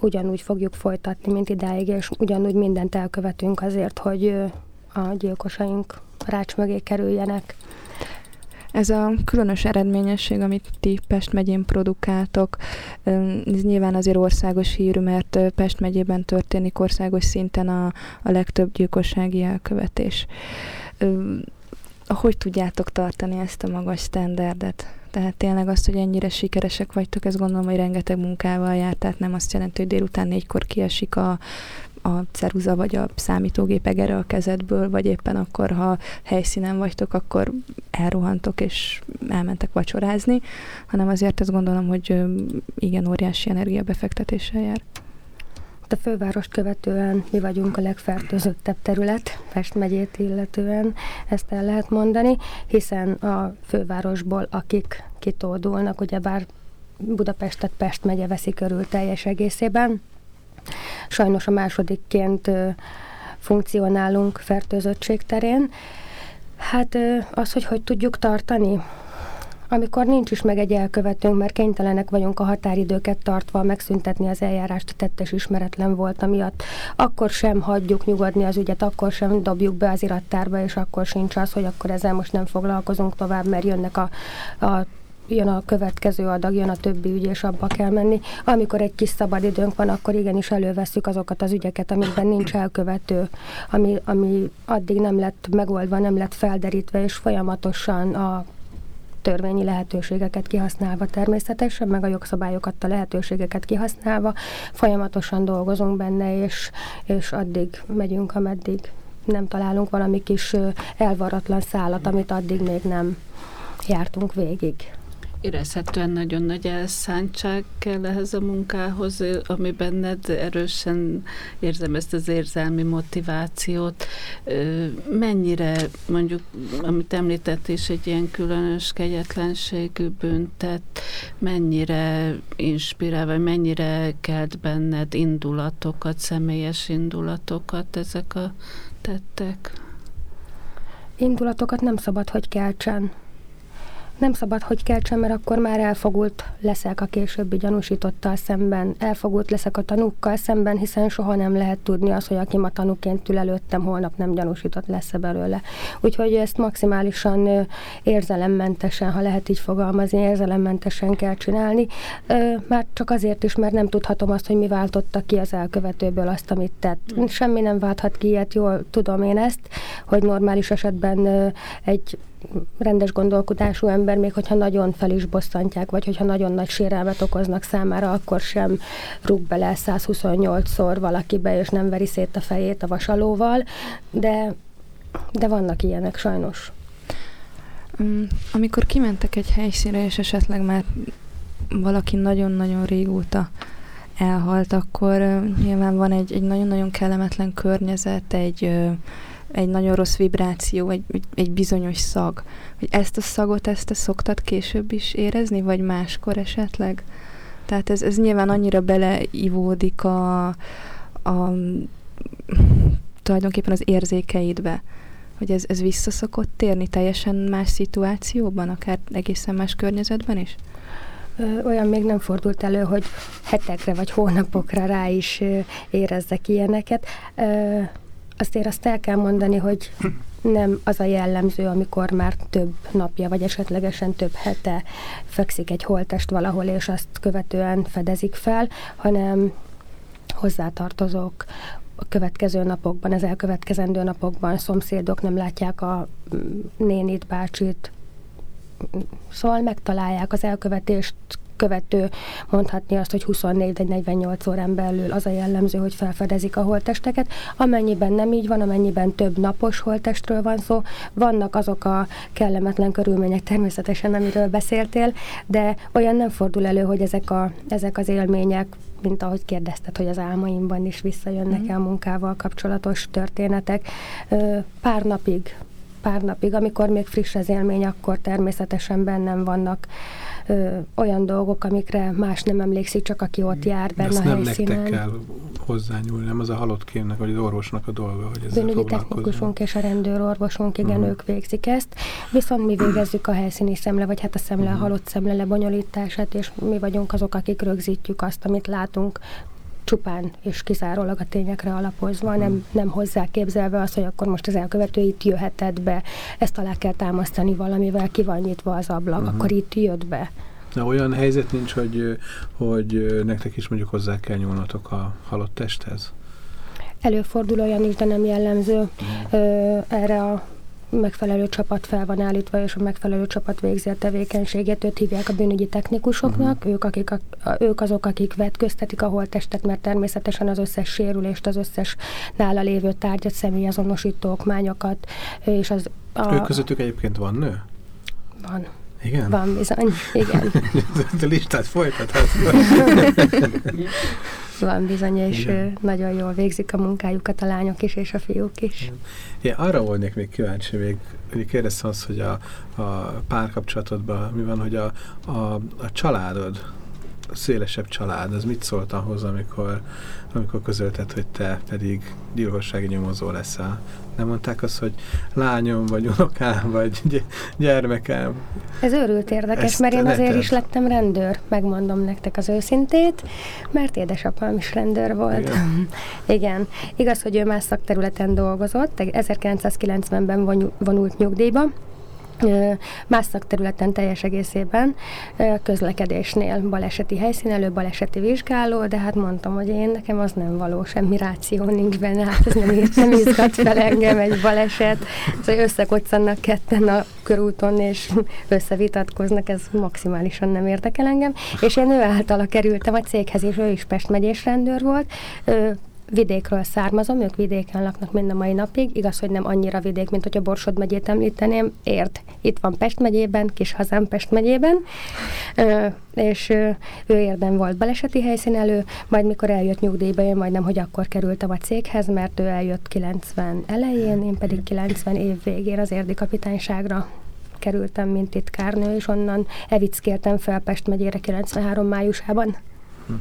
ugyanúgy fogjuk folytatni, mint idáig, és ugyanúgy mindent elkövetünk azért, hogy a gyilkosaink rács mögé kerüljenek. Ez a különös eredményesség, amit ti Pest megyén produkáltok, ez nyilván azért országos hírű, mert Pest megyében történik országos szinten a, a legtöbb gyilkossági elkövetés hogy tudjátok tartani ezt a magas standardet? Tehát tényleg azt, hogy ennyire sikeresek vagytok, ez gondolom, hogy rengeteg munkával jár, tehát nem azt jelenti, hogy délután négykor kiesik a, a ceruza vagy a számítógép egere a kezedből, vagy éppen akkor, ha helyszínen vagytok, akkor elrohantok és elmentek vacsorázni, hanem azért azt gondolom, hogy igen, óriási energiabefektetéssel jár. A fővárost követően mi vagyunk a legfertőzöttebb terület, Pest megyét illetően, ezt el lehet mondani, hiszen a fővárosból, akik kitódulnak, ugyebár Budapestet Pest megye veszi körül teljes egészében. Sajnos a másodikként funkcionálunk fertőzöttség terén. Hát az, hogy hogy tudjuk tartani, amikor nincs is meg egy elkövetőnk, mert kénytelenek vagyunk a határidőket tartva megszüntetni az eljárást, tettes ismeretlen volt miatt, akkor sem hagyjuk nyugodni az ügyet, akkor sem dobjuk be az irattárba, és akkor sincs az, hogy akkor ezzel most nem foglalkozunk tovább, mert jönnek a, a jön a következő adag, jön a többi ügy, és abba kell menni. Amikor egy kis szabadidőnk van, akkor igenis előveszük azokat az ügyeket, amikben nincs elkövető, ami, ami addig nem lett megoldva, nem lett felderítve, és folyamatosan a törvényi lehetőségeket kihasználva természetesen, meg a jogszabályokat, a lehetőségeket kihasználva, folyamatosan dolgozunk benne, és, és addig megyünk, ameddig nem találunk valami kis elvaratlan szállat, amit addig még nem jártunk végig. Érezhetően nagyon nagy elszántság kell ehhez a munkához, ami benned erősen érzem ezt az érzelmi motivációt. Mennyire, mondjuk, amit említett is, egy ilyen különös kegyetlenségű büntet, mennyire inspirál, vagy mennyire kelt benned indulatokat, személyes indulatokat ezek a tettek? Indulatokat nem szabad, hogy keltsen nem szabad, hogy keltsen, mert akkor már elfogult leszek a későbbi gyanúsítottal szemben, elfogult leszek a tanúkkal szemben, hiszen soha nem lehet tudni azt, hogy aki ma tanúként ül előttem, holnap nem gyanúsított lesz-e belőle. Úgyhogy ezt maximálisan érzelemmentesen, ha lehet így fogalmazni, érzelemmentesen kell csinálni. Már csak azért is, mert nem tudhatom azt, hogy mi váltotta ki az elkövetőből azt, amit tett. Hmm. Semmi nem válthat ki ilyet, jól tudom én ezt, hogy normális esetben egy rendes gondolkodású ember, még hogyha nagyon fel is bosszantják, vagy hogyha nagyon nagy sérelmet okoznak számára, akkor sem rúg bele 128-szor valakibe, és nem veri szét a fejét a vasalóval, de, de vannak ilyenek sajnos. Mm, amikor kimentek egy helyszínre, és esetleg már valaki nagyon-nagyon régóta elhalt, akkor nyilván van egy, egy nagyon-nagyon kellemetlen környezet, egy egy nagyon rossz vibráció, egy, egy bizonyos szag. Hogy ezt a szagot, ezt te szoktad később is érezni, vagy máskor esetleg? Tehát ez, ez nyilván annyira beleivódik a, a tulajdonképpen az érzékeidbe, hogy ez, ez visszaszokott térni teljesen más szituációban, akár egészen más környezetben is? Olyan még nem fordult elő, hogy hetekre vagy hónapokra rá is érezzek ilyeneket. Azért azt el kell mondani, hogy nem az a jellemző, amikor már több napja, vagy esetlegesen több hete fekszik egy holtest valahol, és azt követően fedezik fel, hanem hozzátartozók, a következő napokban, az elkövetkezendő napokban szomszédok nem látják a nénit, bácsit, szóval megtalálják az elkövetést követő mondhatni azt, hogy 24 vagy 48 órán belül az a jellemző, hogy felfedezik a holtesteket. Amennyiben nem így van, amennyiben több napos holtestről van szó, vannak azok a kellemetlen körülmények természetesen, amiről beszéltél, de olyan nem fordul elő, hogy ezek, a, ezek az élmények mint ahogy kérdezted, hogy az álmaimban is visszajönnek mm. a munkával kapcsolatos történetek. Pár napig, pár napig, amikor még friss az élmény, akkor természetesen bennem vannak ö, olyan dolgok, amikre más nem emlékszik, csak aki ott jár benne Ezt a nem helyszínen. nektek kell hozzányúlni, nem az a halott kémnek, vagy az orvosnak a dolga, hogy ezzel Bűnügyi technikusunk és a rendőrorvosunk, igen, uh-huh. ők végzik ezt. Viszont mi végezzük a helyszíni szemle, vagy hát a szemle, uh-huh. a halott szemle lebonyolítását, és mi vagyunk azok, akik rögzítjük azt, amit látunk, csupán és kizárólag a tényekre alapozva, hmm. nem, nem hozzá képzelve azt, hogy akkor most az elkövető itt jöhetett be, ezt alá kell támasztani valamivel, ki van nyitva az ablak, uh-huh. akkor itt jött be. Na, olyan helyzet nincs, hogy, hogy nektek is mondjuk hozzá kell nyúlnatok a halott testhez? Előfordul olyan is, de nem jellemző uh-huh. ö, erre a megfelelő csapat fel van állítva, és a megfelelő csapat végzi a tevékenységet. Őt hívják a bűnügyi technikusoknak, uh-huh. ők, akik a, ők azok, akik vetköztetik a holttestet, mert természetesen az összes sérülést, az összes nála lévő tárgyat, személyazonosító okmányokat, és az... A, ők közöttük egyébként van nő? Van. Igen? Van bizony, igen. A listát folytathat. Van bizony, és Igen. nagyon jól végzik a munkájukat a lányok is, és a fiúk is. Én arra volnék még kíváncsi, még kérdeztem azt, hogy a, a párkapcsolatodban mi van, hogy a, a, a családod, a szélesebb család, az mit szólt ahhoz, amikor, amikor közölted, hogy te pedig gyilkossági nyomozó leszel? Nem mondták azt, hogy lányom, vagy unokám, vagy gyermekem? Ez őrült érdekes, Ezt mert én azért is lettem rendőr, megmondom nektek az őszintét, mert édesapám is rendőr volt. Igen. Igen. Igaz, hogy ő más szakterületen dolgozott, 1990-ben vonult nyugdíjba, más szakterületen teljes egészében közlekedésnél baleseti helyszínelő, baleseti vizsgáló, de hát mondtam, hogy én nekem az nem való, semmi ráció nincs benne, hát ez nem, nem izgat fel engem egy baleset, hogy összekoccannak ketten a körúton, és összevitatkoznak, ez maximálisan nem érdekel engem, és én ő általa kerültem a céghez, és ő is Pest megyés rendőr volt, vidékről származom, ők vidéken laknak mind a mai napig, igaz, hogy nem annyira vidék, mint hogy a Borsod megyét említeném, ért. Itt van Pest megyében, kis hazám Pest megyében, ö, és ö, ő érdem volt baleseti helyszín elő, majd mikor eljött nyugdíjba, én majdnem, hogy akkor kerültem a céghez, mert ő eljött 90 elején, én pedig 90 év végén az érdi kapitányságra kerültem, mint titkárnő, és onnan evickéltem fel Pest megyére 93 májusában. Hm.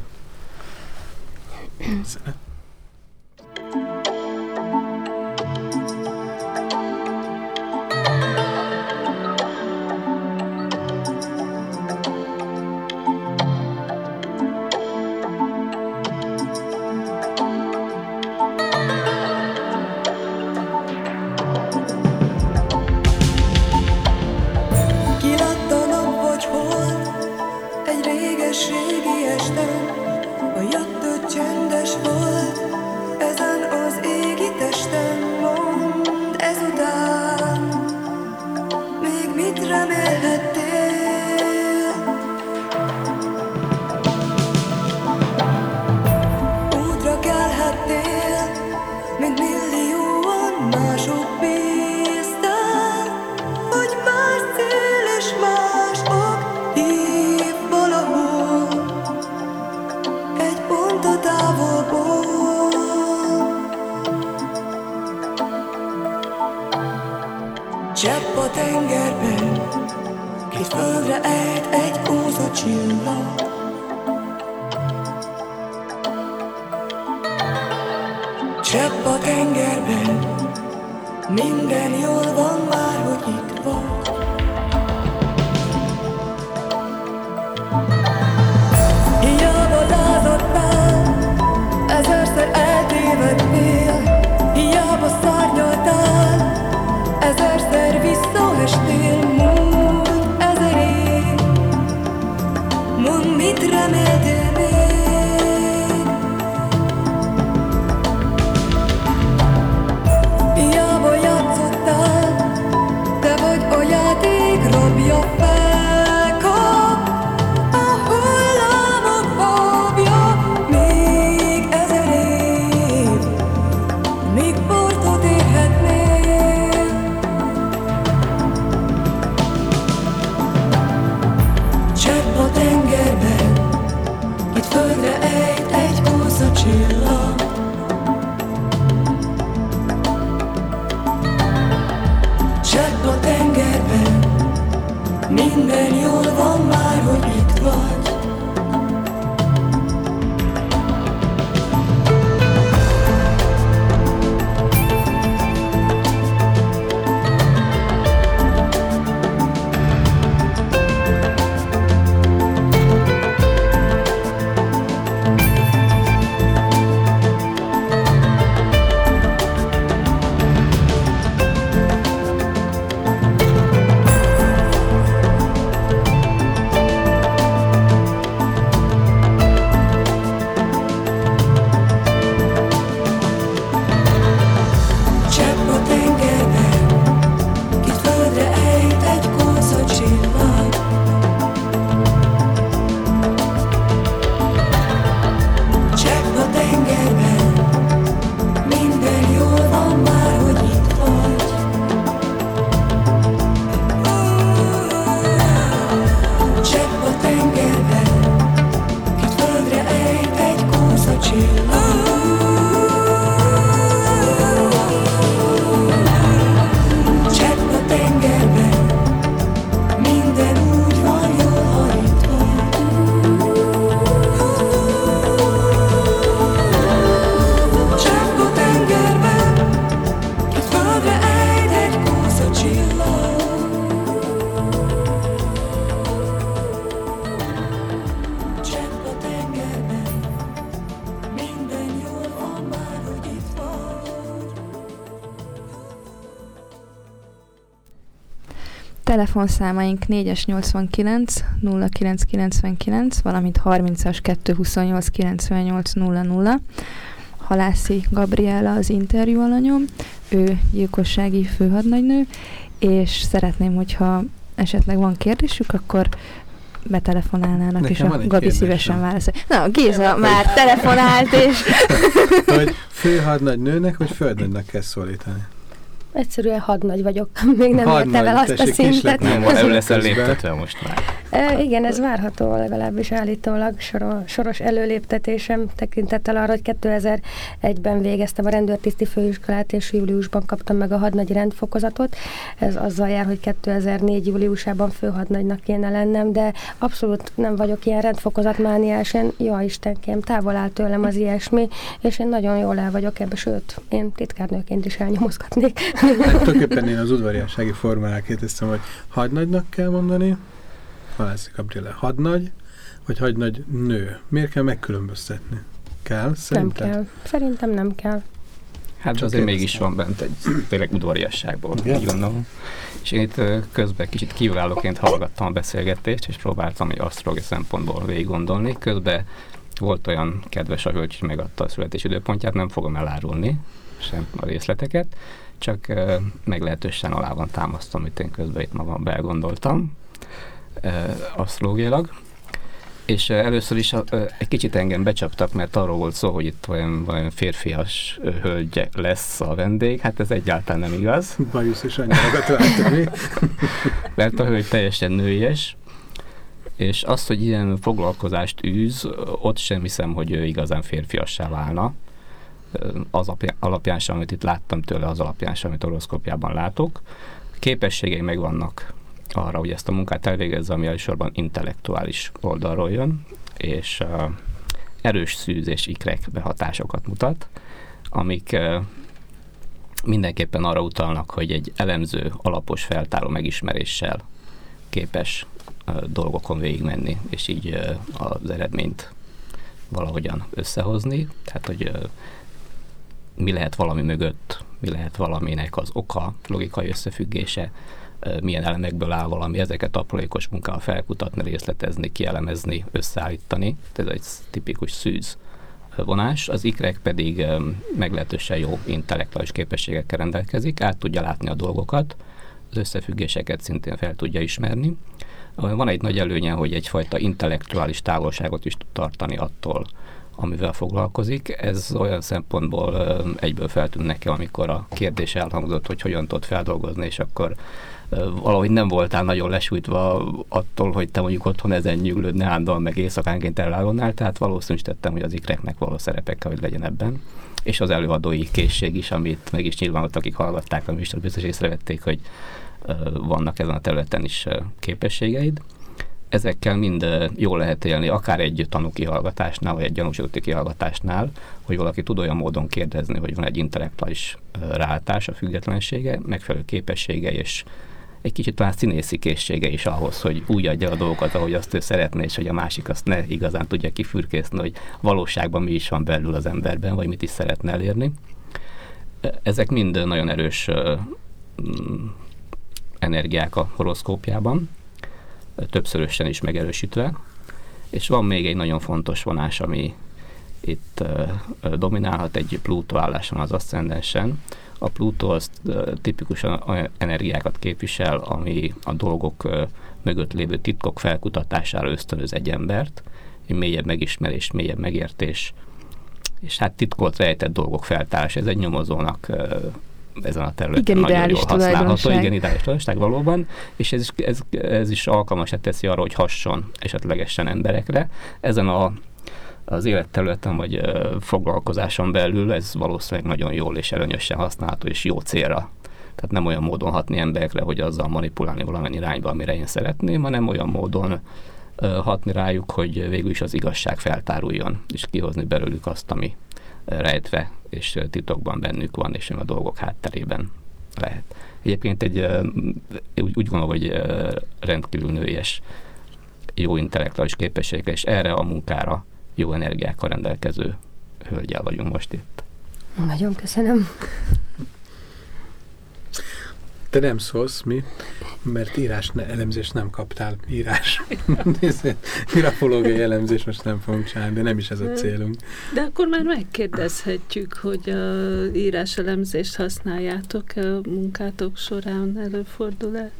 Telefonszámaink 4-es 89 0999, valamint 30-as 228 98 00. Halászi Gabriela az interjú alanyom, ő gyilkossági főhadnagynő, és szeretném, hogyha esetleg van kérdésük, akkor betelefonálnának, Nekem és a Gabi kérdésem. szívesen válaszol. Na, Géza már telefonált, és Hogy főhadnagy nőnek, vagy földnagynak kell szólítani? Egyszerűen hadnagy vagyok, még nem értem el azt a szintet. Nem, Nem, leszel léptetve most már. E, igen, ez várható legalábbis állítólag soros, soros előléptetésem tekintettel arra, hogy 2001-ben végeztem a rendőrtiszti főiskolát, és júliusban kaptam meg a hadnagyi rendfokozatot. Ez azzal jár, hogy 2004 júliusában főhadnagynak kéne lennem, de abszolút nem vagyok ilyen rendfokozatmániás, én, ja Istenkém, távol áll tőlem az ilyesmi, és én nagyon jól el vagyok ebbe, sőt, én titkárnőként is elnyomozgatnék. Hát tulajdonképpen én az udvariassági formánál kérdeztem, hogy hadnagynak kell mondani, Halászi Gabriela, hadnagy, vagy hadnagy nő. Miért kell megkülönböztetni? Kell, Nem szerintem? kell. Szerintem nem kell. Hát Csak azért mégis van bent egy tényleg udvariasságból, Igen? úgy gondolom. És én itt közben kicsit kívülállóként hallgattam a beszélgetést, és próbáltam egy asztrológiai szempontból végig gondolni. Közben volt olyan kedves a hölgy, hogy megadta a születési időpontját, nem fogom elárulni sem a részleteket, csak meglehetősen alá van támasztom, amit én közben itt magam belgondoltam asztrológiailag. És először is egy kicsit engem becsaptak, mert arról volt szó, hogy itt olyan, olyan férfias hölgy lesz a vendég. Hát ez egyáltalán nem igaz, Bajusz és anyágat váltani. mert a hölgy teljesen nőies, és az, hogy ilyen foglalkozást űz, ott sem hiszem, hogy ő igazán férfiassá válna. Az alapján, sem, amit itt láttam tőle, az alapján sem, amit horoszkópjában látok. Képességei megvannak arra, hogy ezt a munkát elvégezze, ami elsősorban intellektuális oldalról jön, és uh, erős szűz és ikrek behatásokat mutat, amik uh, mindenképpen arra utalnak, hogy egy elemző, alapos feltáró megismeréssel képes uh, dolgokon végigmenni, és így uh, az eredményt valahogyan összehozni. Tehát, hogy uh, mi lehet valami mögött, mi lehet valaminek az oka, logikai összefüggése, milyen elemekből áll valami, ezeket aprólékos munkával felkutatni, részletezni, kielemezni, összeállítani. Ez egy tipikus szűz vonás, az ikrek pedig meglehetősen jó intellektuális képességekkel rendelkezik, át tudja látni a dolgokat, az összefüggéseket szintén fel tudja ismerni. Van egy nagy előnye, hogy egyfajta intellektuális távolságot is tud tartani attól, amivel foglalkozik. Ez olyan szempontból egyből feltűnt nekem, amikor a kérdés elhangzott, hogy hogyan tudod feldolgozni, és akkor valahogy nem voltál nagyon lesújtva attól, hogy te mondjuk otthon ezen nyuglődne állandóan, meg éjszakánként elállonnál, tehát valószínűsítettem, hogy az ikreknek való szerepek kell, hogy legyen ebben. És az előadói készség is, amit meg is nyilvánult, akik hallgatták a műsort, biztos észrevették, hogy vannak ezen a területen is képességeid. Ezekkel mind jól lehet élni, akár egy tanúkihallgatásnál, vagy egy gyanúsítotti kihallgatásnál, hogy valaki tud olyan módon kérdezni, hogy van egy intellektuális a függetlensége, megfelelő képessége és egy kicsit talán színészi készsége is ahhoz, hogy úgy adja a dolgokat, ahogy azt ő szeretné, és hogy a másik azt ne igazán tudja kifürkészni, hogy valóságban mi is van belül az emberben, vagy mit is szeretne elérni. Ezek mind nagyon erős mm, energiák a horoszkópjában, többszörösen is megerősítve, és van még egy nagyon fontos vonás, ami itt dominálhat egy Plutó álláson az aszcendensen, a Plutó az tipikusan olyan energiákat képvisel, ami a dolgok mögött lévő titkok felkutatására ösztönöz egy embert, egy mélyebb megismerés, mélyebb megértés, és hát titkolt rejtett dolgok feltárása. Ez egy nyomozónak ezen a területen Igen, nagyon jól használható. Igen, ideális tulajdonság valóban, és ez, ez, ez is alkalmasát teszi arra, hogy hasson esetlegesen emberekre. Ezen a az életterületen vagy foglalkozáson belül ez valószínűleg nagyon jól és előnyösen használható és jó célra. Tehát nem olyan módon hatni emberekre, hogy azzal manipulálni valamennyi irányba, amire én szeretném, hanem olyan módon hatni rájuk, hogy végül is az igazság feltáruljon, és kihozni belőlük azt, ami rejtve és titokban bennük van, és a dolgok hátterében lehet. Egyébként egy, úgy, gondolom, hogy rendkívül nőies, jó intellektuális képessége, és erre a munkára jó energiákkal rendelkező hölgyel vagyunk most itt. Nagyon köszönöm. Te nem szólsz, mi? Mert írás ne, elemzés nem kaptál. Írás. Grafológiai elemzés most nem fogunk csinálni, de nem is ez a célunk. De akkor már megkérdezhetjük, hogy a írás elemzést használjátok a munkátok során, előfordul-e?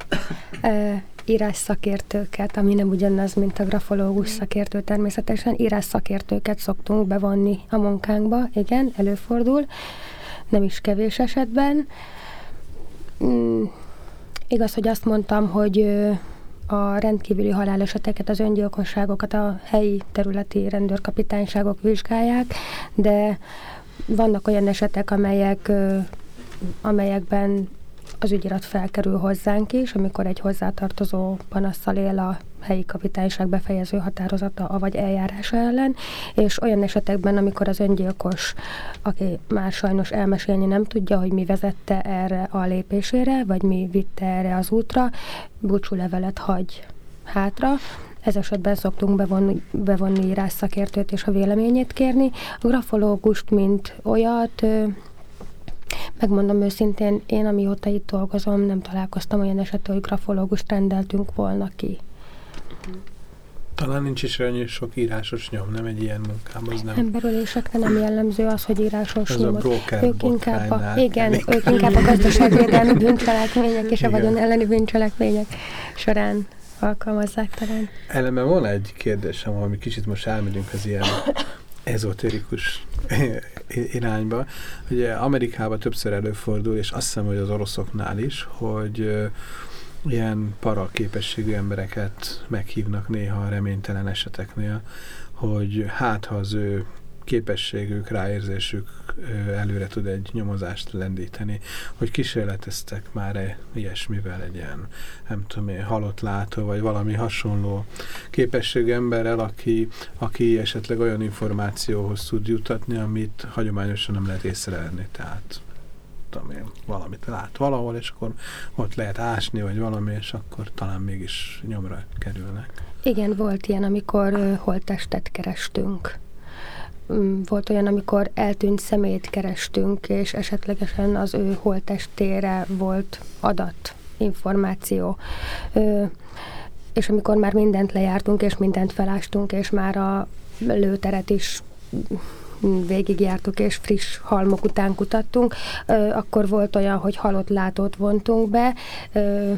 Írás szakértőket, ami nem ugyanaz, mint a grafológus szakértő természetesen. Írás szakértőket szoktunk bevonni a munkánkba, igen, előfordul, nem is kevés esetben. Mm, igaz, hogy azt mondtam, hogy a rendkívüli haláleseteket, az öngyilkosságokat a helyi területi rendőrkapitányságok vizsgálják, de vannak olyan esetek, amelyek, amelyekben az ügyirat felkerül hozzánk is, amikor egy hozzátartozó panasszal él a helyi kapitányság befejező határozata, vagy eljárása ellen, és olyan esetekben, amikor az öngyilkos, aki már sajnos elmesélni nem tudja, hogy mi vezette erre a lépésére, vagy mi vitte erre az útra, búcsúlevelet hagy hátra, ez esetben szoktunk bevonni, bevonni írás szakértőt és a véleményét kérni. A grafológust, mint olyat, Megmondom őszintén, én amióta itt dolgozom, nem találkoztam olyan esettel, hogy grafológust rendeltünk volna ki. Talán nincs is olyan sok írásos nyom, nem egy ilyen munkám, az nem. Emberülésekre nem jellemző az, hogy írásos Ez nyomot. a broker ők inkább a, Igen, ők inkább a gazdaságvédelmi bűncselekmények és a vagyon elleni bűncselekmények során alkalmazzák talán. Eleme van egy kérdésem, ami kicsit most elmegyünk az ilyen ezoterikus irányba. Ugye Amerikában többször előfordul, és azt hiszem, hogy az oroszoknál is, hogy ilyen para képességű embereket meghívnak néha a reménytelen eseteknél, hogy hát ha az ő képességük, ráérzésük előre tud egy nyomozást lendíteni, hogy kísérleteztek már -e ilyesmivel egy ilyen, nem tudom én, halott látó, vagy valami hasonló képességű emberrel, aki, aki esetleg olyan információhoz tud jutatni, amit hagyományosan nem lehet észrevenni, tehát tudom én, valamit lát valahol, és akkor ott lehet ásni, vagy valami, és akkor talán mégis nyomra kerülnek. Igen, volt ilyen, amikor holttestet kerestünk volt olyan, amikor eltűnt szemét kerestünk, és esetlegesen az ő holtestére volt adat, információ. Ö, és amikor már mindent lejártunk, és mindent felástunk, és már a lőteret is végigjártuk, és friss halmok után kutattunk, ö, akkor volt olyan, hogy halott látót vontunk be, ö,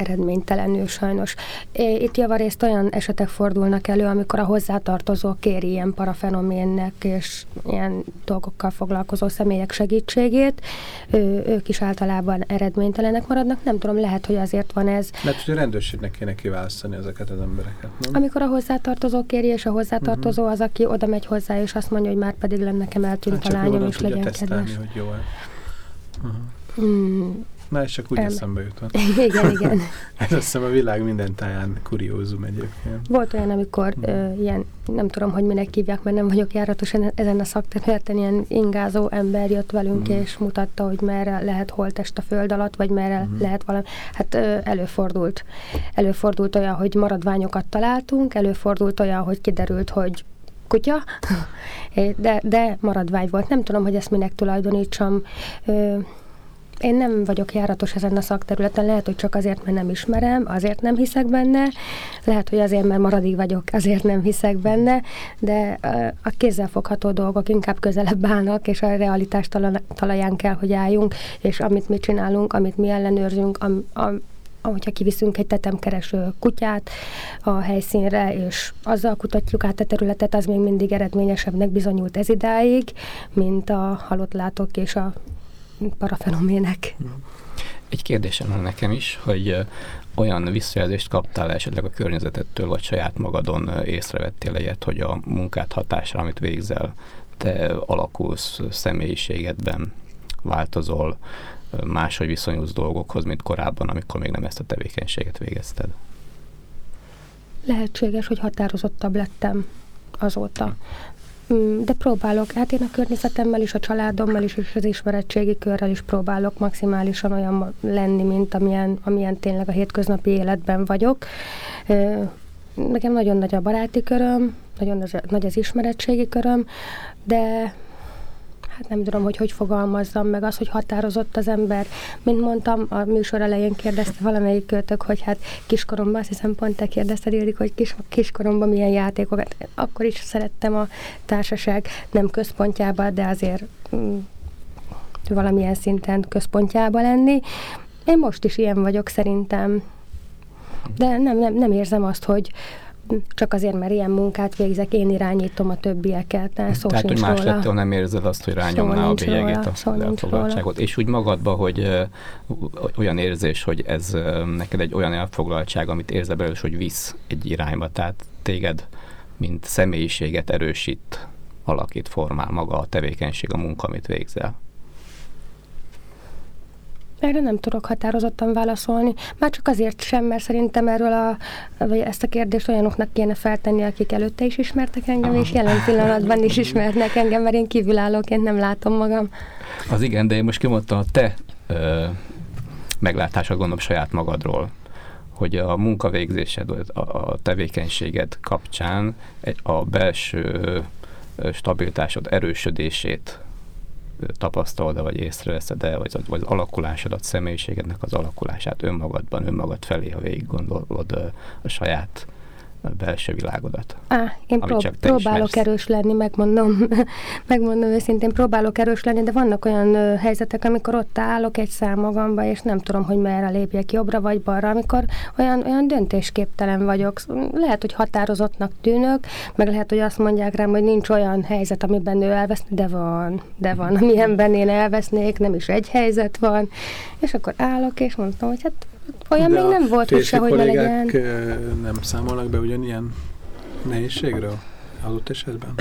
eredménytelenül sajnos. Itt javarészt olyan esetek fordulnak elő, amikor a hozzátartozó kéri ilyen parafenoménnek és ilyen dolgokkal foglalkozó személyek segítségét. Ő, ők is általában eredménytelenek maradnak. Nem tudom, lehet, hogy azért van ez. Mert hogy a rendőrségnek kéne kiválasztani ezeket az embereket, nem? Amikor a hozzátartozó kéri, és a hozzátartozó uh-huh. az, aki oda megy hozzá, és azt mondja, hogy már pedig lenne nekem eltűnt hát a lányom, és legyen kedves. hogy jó Uh-huh. Mm, Na, és csak úgy eszembe jutott. Igen, igen. Ez azt hiszem a világ minden táján kuriózum egyébként. Volt olyan, amikor mm. ö, ilyen, nem tudom, hogy minek hívják, mert nem vagyok járatosan ezen a szakterületen, ilyen ingázó ember jött velünk, mm. és mutatta, hogy merre lehet holtest a föld alatt, vagy merre mm. lehet valami. Hát ö, előfordult. Előfordult olyan, hogy maradványokat találtunk, előfordult olyan, hogy kiderült, hogy kutya, de, de maradvány volt. Nem tudom, hogy ezt minek tulajdonítsam. Ö, én nem vagyok járatos ezen a szakterületen, lehet, hogy csak azért, mert nem ismerem, azért nem hiszek benne, lehet, hogy azért, mert maradig vagyok, azért nem hiszek benne, de a kézzelfogható dolgok inkább közelebb állnak, és a realitás talaján kell, hogy álljunk, és amit mi csinálunk, amit mi ellenőrzünk, am, am, ahogyha kiviszünk egy tetemkereső kutyát a helyszínre, és azzal kutatjuk át a területet, az még mindig eredményesebbnek bizonyult ez idáig, mint a halott látók és a parafenomének. Egy kérdésem van nekem is, hogy olyan visszajelzést kaptál esetleg a környezetettől, vagy saját magadon észrevettél egyet, hogy a munkát hatására, amit végzel, te alakulsz személyiségedben, változol, máshogy viszonyulsz dolgokhoz, mint korábban, amikor még nem ezt a tevékenységet végezted? Lehetséges, hogy határozottabb lettem azóta. Mm, de próbálok, hát én a környezetemmel is, a családommal is, és az ismeretségi körrel is próbálok maximálisan olyan lenni, mint amilyen, amilyen tényleg a hétköznapi életben vagyok. Nekem nagyon nagy a baráti köröm, nagyon nagy az ismeretségi köröm, de hát nem tudom, hogy hogy fogalmazzam meg az, hogy határozott az ember. Mint mondtam, a műsor elején kérdezte valamelyik költök, hogy hát kiskoromban, azt hiszem pont te kérdezted, Ildik, hogy kis, kiskoromban milyen játékokat. Akkor is szerettem a társaság nem központjába, de azért mm, valamilyen szinten központjába lenni. Én most is ilyen vagyok szerintem. De nem, nem, nem érzem azt, hogy csak azért, mert ilyen munkát végzek, én irányítom a többieket. De szó Tehát, hogy más lettél, nem érzed azt, hogy rányomná a bélyegét a elfoglaltságot. És úgy magadba, hogy olyan érzés, hogy ez neked egy olyan elfoglaltság, amit érzel belőle, hogy visz egy irányba. Tehát téged, mint személyiséget erősít, alakít, formál maga a tevékenység, a munka, amit végzel. Erre nem tudok határozottan válaszolni. Már csak azért sem, mert szerintem erről a, vagy ezt a kérdést olyanoknak kéne feltenni, akik előtte is ismertek engem, és jelen pillanatban is ismernek engem, mert én kívülállóként nem látom magam. Az igen, de én most kimondtam a te ö, meglátásod, gondolom saját magadról, hogy a munkavégzésed, a, a tevékenységed kapcsán a belső stabilitásod erősödését tapasztalod vagy észreveszed de vagy, vagy az alakulásodat, személyiségednek az alakulását önmagadban, önmagad felé, ha végig gondolod a saját belső világodat. Á, én prób- próbálok ismersz. erős lenni, megmondom, megmondom őszintén, próbálok erős lenni, de vannak olyan ö, helyzetek, amikor ott állok egy szám magamba, és nem tudom, hogy merre lépjek, jobbra vagy balra, amikor olyan, olyan döntésképtelen vagyok. Lehet, hogy határozottnak tűnök, meg lehet, hogy azt mondják rám, hogy nincs olyan helyzet, amiben ő elvesz, de van, de van, amilyenben én elvesznék, nem is egy helyzet van, és akkor állok, és mondtam, hogy hát olyan De még nem volt, hogy sehogy ne legyen. nem számolnak be ugyanilyen nehézségről adott esetben?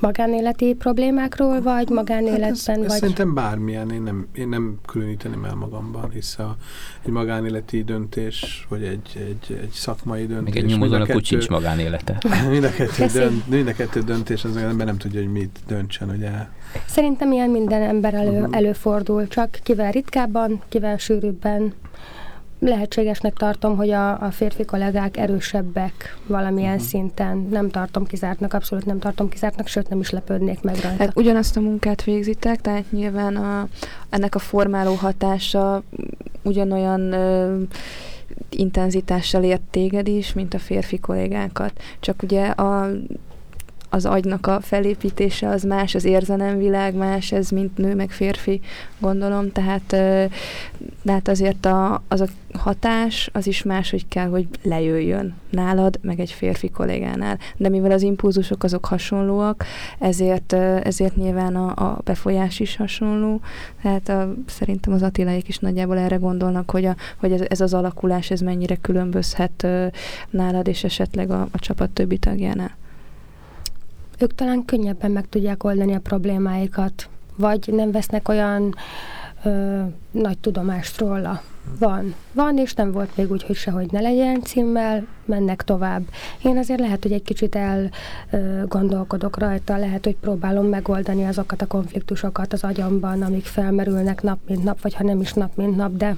Magánéleti problémákról, vagy magánéletben? Ez, ez, ez vagy... Szerintem bármilyen, én nem, én nem különíteném el magamban, hisz a, egy magánéleti döntés, vagy egy, egy, egy szakmai döntés. Még egy nyomozónak úgy sincs magánélete. mind, a kettő dönt, mind a kettő döntés, az ember nem tudja, hogy mit döntsön, ugye? Szerintem ilyen minden ember elő, mhm. előfordul, csak kivel ritkábban, kivel sűrűbben lehetségesnek tartom, hogy a, a férfi kollégák erősebbek valamilyen uh-huh. szinten. Nem tartom kizártnak, abszolút nem tartom kizártnak, sőt nem is lepődnék meg rajta. Hát ugyanazt a munkát végzitek, tehát nyilván a, ennek a formáló hatása ugyanolyan ö, intenzitással ért téged is, mint a férfi kollégákat. Csak ugye a az agynak a felépítése az más, az érzelemvilág más, ez mint nő meg férfi, gondolom, tehát, tehát azért a, az a hatás az is más, hogy kell, hogy lejöjjön nálad, meg egy férfi kollégánál. De mivel az impulzusok azok hasonlóak, ezért, ezért nyilván a, a befolyás is hasonló, tehát a, szerintem az Attilaik is nagyjából erre gondolnak, hogy, a, hogy ez, ez az alakulás, ez mennyire különbözhet nálad, és esetleg a, a csapat többi tagjánál ők talán könnyebben meg tudják oldani a problémáikat, vagy nem vesznek olyan ö, nagy tudomást róla. Van. Van, és nem volt még úgy, hogy sehogy ne legyen címmel, mennek tovább. Én azért lehet, hogy egy kicsit elgondolkodok rajta, lehet, hogy próbálom megoldani azokat a konfliktusokat az agyamban, amik felmerülnek nap mint nap, vagy ha nem is nap mint nap, de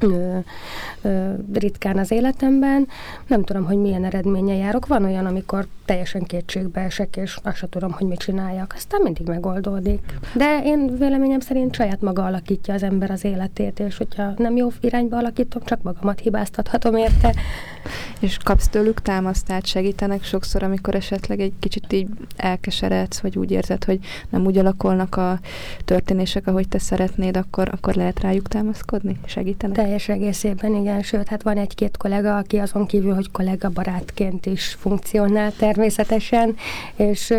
ö, ritkán az életemben. Nem tudom, hogy milyen eredménye járok. Van olyan, amikor teljesen kétségbe esek, és azt sem tudom, hogy mit csináljak. Aztán mindig megoldódik. De én véleményem szerint saját maga alakítja az ember az életét, és hogyha nem jó irányba alakítom, csak magamat hibáztathatom érte. És kapsz tőlük támasztát, segítenek sokszor, amikor esetleg egy kicsit így elkeseredsz, vagy úgy érzed, hogy nem úgy alakulnak a történések, ahogy te szeretnéd, akkor, akkor lehet rájuk támaszkodni? Segítenek? Teljes egészében, igen. Sőt, hát van egy-két kollega, aki azon kívül, hogy kollega barátként is funkcionál természetesen, és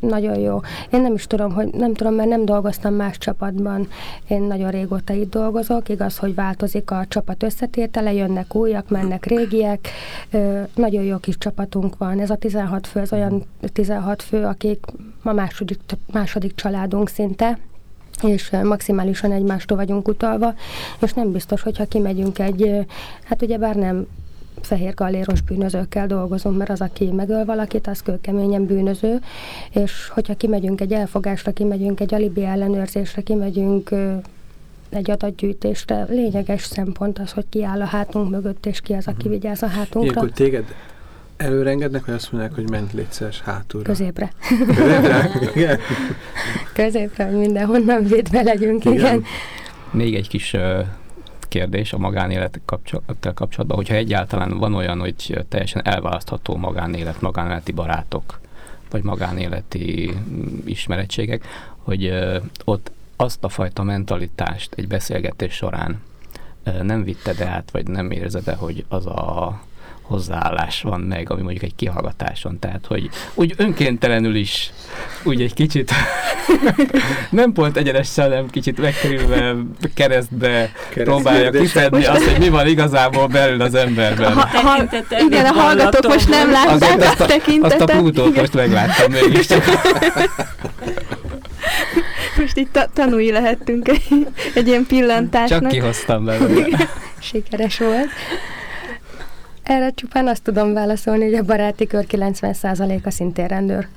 nagyon jó. Én nem is tudom, hogy nem tudom, mert nem dolgoztam más csapatban. Én nagyon régóta itt dolgozok, igaz, hogy változik a csapat összetétele, jönnek újak, mennek régiek. Nagyon jó kis csapatunk van. Ez a 16 fő, az olyan 16 fő, akik a második, második családunk szinte, és maximálisan egymástól vagyunk utalva, és nem biztos, hogyha kimegyünk egy, hát ugye bár nem fehér galéros bűnözőkkel dolgozunk, mert az, aki megöl valakit, az kőkeményen bűnöző, és hogyha kimegyünk egy elfogásra, kimegyünk egy alibi ellenőrzésre, kimegyünk egy adatgyűjtésre, lényeges szempont az, hogy ki áll a hátunk mögött, és ki az, aki mhm. vigyáz a hátunkra. Ilyenkor téged Előrengednek, vagy azt mondják, hogy ment létszeres hátulra? Középre. Középre? Igen. Középre, hogy mindenhonnan védve legyünk, igen. igen. Még egy kis uh, kérdés a magánélet kapcsolattal kapcsolatban, hogyha egyáltalán van olyan, hogy teljesen elválasztható magánélet, magánéleti barátok, vagy magánéleti mm, ismerettségek, hogy uh, ott azt a fajta mentalitást egy beszélgetés során nem vitted át, vagy nem érzed -e, hogy az a hozzáállás van meg, ami mondjuk egy kihallgatáson. Tehát, hogy úgy önkéntelenül is úgy egy kicsit nem pont egyenesen, hanem kicsit megkerülve keresztbe próbálja kiszedni azt, hogy mi van igazából belül az emberben. Ha, ha, igen, a hallgatók most nem látták azt a, tekintetet. Azt a Plutót most megláttam mégiscsak. Most itt ta tanulni lehettünk egy, egy ilyen pillantásnak. Csak kihoztam belőle. Sikeres volt. Erre csupán azt tudom válaszolni, hogy a baráti kör 90%-a szintén rendőr.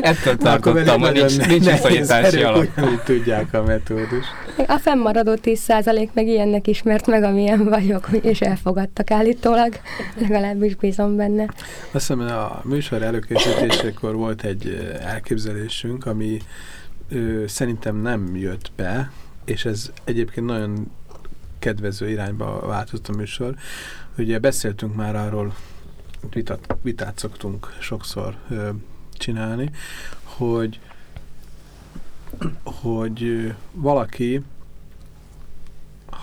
Ettől tartottam, hogy nincs, nincs viszonyítási alap. Tudják a metódus. A fennmaradó 10% meg ilyennek ismert meg, amilyen vagyok, és elfogadtak állítólag. Legalábbis bízom benne. Azt hiszem, a műsor előkészítésekor volt egy elképzelésünk, ami ö, szerintem nem jött be, és ez egyébként nagyon kedvező irányba változott a műsor, Ugye beszéltünk már arról, vitat, vitát szoktunk sokszor ö, csinálni, hogy hogy valaki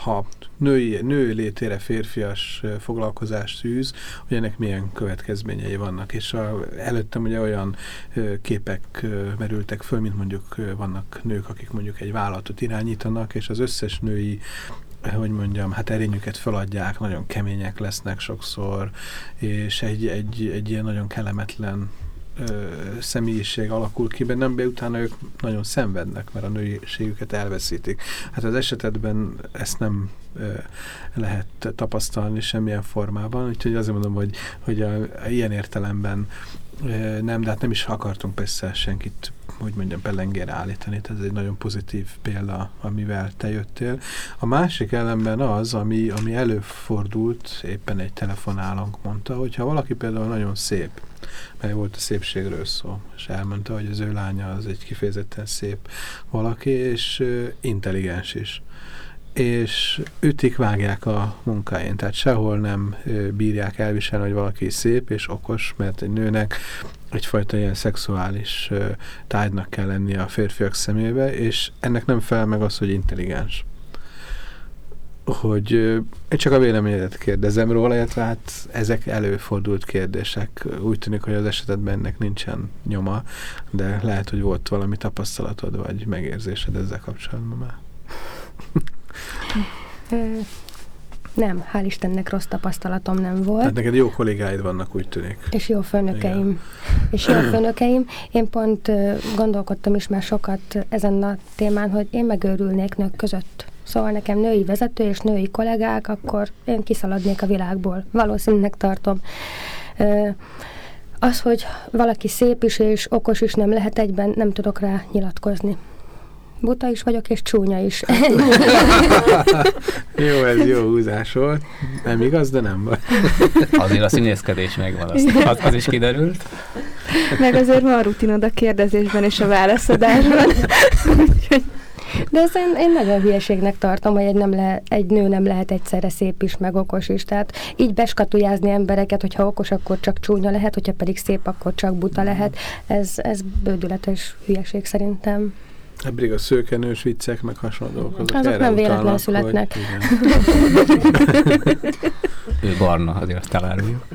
ha női, nő létére férfias foglalkozást űz, hogy ennek milyen következményei vannak. És a, előttem ugye olyan képek merültek föl, mint mondjuk vannak nők, akik mondjuk egy vállalatot irányítanak, és az összes női hogy mondjam, hát erényüket feladják, nagyon kemények lesznek sokszor, és egy, egy, egy ilyen nagyon kellemetlen ö, személyiség alakul ki bennem, be utána ők nagyon szenvednek, mert a nőiségüket elveszítik. Hát az esetedben ezt nem ö, lehet tapasztalni semmilyen formában, úgyhogy azért mondom, hogy, hogy a, a ilyen értelemben ö, nem, de hát nem is akartunk persze senkit hogy mondjam, pellengére állítani. Tehát ez egy nagyon pozitív példa, amivel te jöttél. A másik ellenben az, ami, ami előfordult, éppen egy telefonálónk mondta, hogyha valaki például nagyon szép, mert volt a szépségről szó, és elmondta, hogy az ő lánya az egy kifejezetten szép valaki, és intelligens is és ütik, vágják a munkáján. Tehát sehol nem bírják elviselni, hogy valaki szép és okos, mert egy nőnek egyfajta ilyen szexuális tájnak kell lennie a férfiak szemébe, és ennek nem fel meg az, hogy intelligens. Hogy én csak a véleményedet kérdezem róla, illetve hát ezek előfordult kérdések. Úgy tűnik, hogy az esetedben ennek nincsen nyoma, de lehet, hogy volt valami tapasztalatod, vagy megérzésed ezzel kapcsolatban már. Nem, hál' Istennek rossz tapasztalatom nem volt. Tehát neked jó kollégáid vannak, úgy tűnik. És jó főnökeim. Igen. És jó főnökeim. Én pont gondolkodtam is már sokat ezen a témán, hogy én megőrülnék nők között. Szóval nekem női vezető és női kollégák, akkor én kiszaladnék a világból. Valószínűleg tartom. Az, hogy valaki szép is és okos is nem lehet egyben, nem tudok rá nyilatkozni buta is vagyok, és csúnya is. jó, ez jó húzás volt. Nem igaz, de nem vagy. Azért a színészkedés megvan, az, az, az is kiderült. Meg azért van rutinod a kérdezésben és a válaszadásban. De ezt én, én nagyon hülyeségnek tartom, hogy egy, nem le, egy nő nem lehet egyszerre szép is, meg okos is. Tehát így beskatujázni embereket, hogyha okos, akkor csak csúnya lehet, hogyha pedig szép, akkor csak buta lehet. Ez, ez bődületes hülyeség szerintem. Ebből a szőkenős viccek, meg hasonlók. Azok, azok nem véletlen születnek. ő barna, azért azt eláruljuk.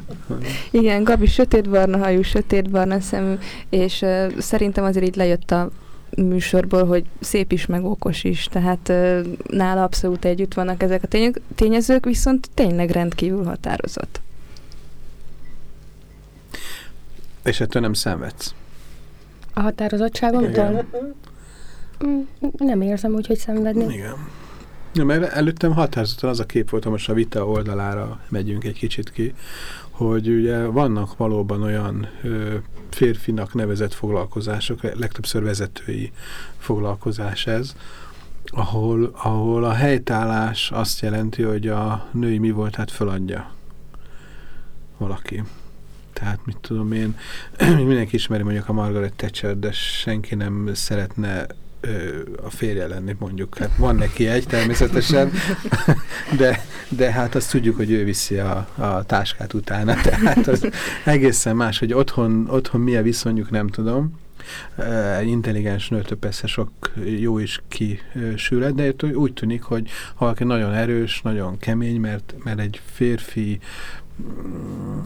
Igen, Gabi sötétbarna hajú, sötétbarna szemű, és uh, szerintem azért így lejött a műsorból, hogy szép is, meg okos is, tehát uh, nála abszolút együtt vannak ezek a tényezők, viszont tényleg rendkívül határozott. És ettől nem szenvedsz? A határozottságomtól? Mm, nem érzem úgy, hogy szenvedni. Igen. Ja, mert előttem határozottan az a kép volt, most a vita oldalára megyünk egy kicsit ki, hogy ugye vannak valóban olyan ö, férfinak nevezett foglalkozások, legtöbbször vezetői foglalkozás ez, ahol, ahol a helytállás azt jelenti, hogy a női mi volt, hát föladja valaki. Tehát mit tudom én, mindenki ismeri mondjuk a Margaret Thatcher, de senki nem szeretne a férje lenni, mondjuk. Hát van neki egy természetesen, de, de hát azt tudjuk, hogy ő viszi a, a táskát utána, tehát az egészen más, hogy otthon, otthon milyen viszonyuk, nem tudom. Egy intelligens nőtől persze sok jó is kisülhet, de úgy tűnik, hogy ha valaki nagyon erős, nagyon kemény, mert, mert egy férfi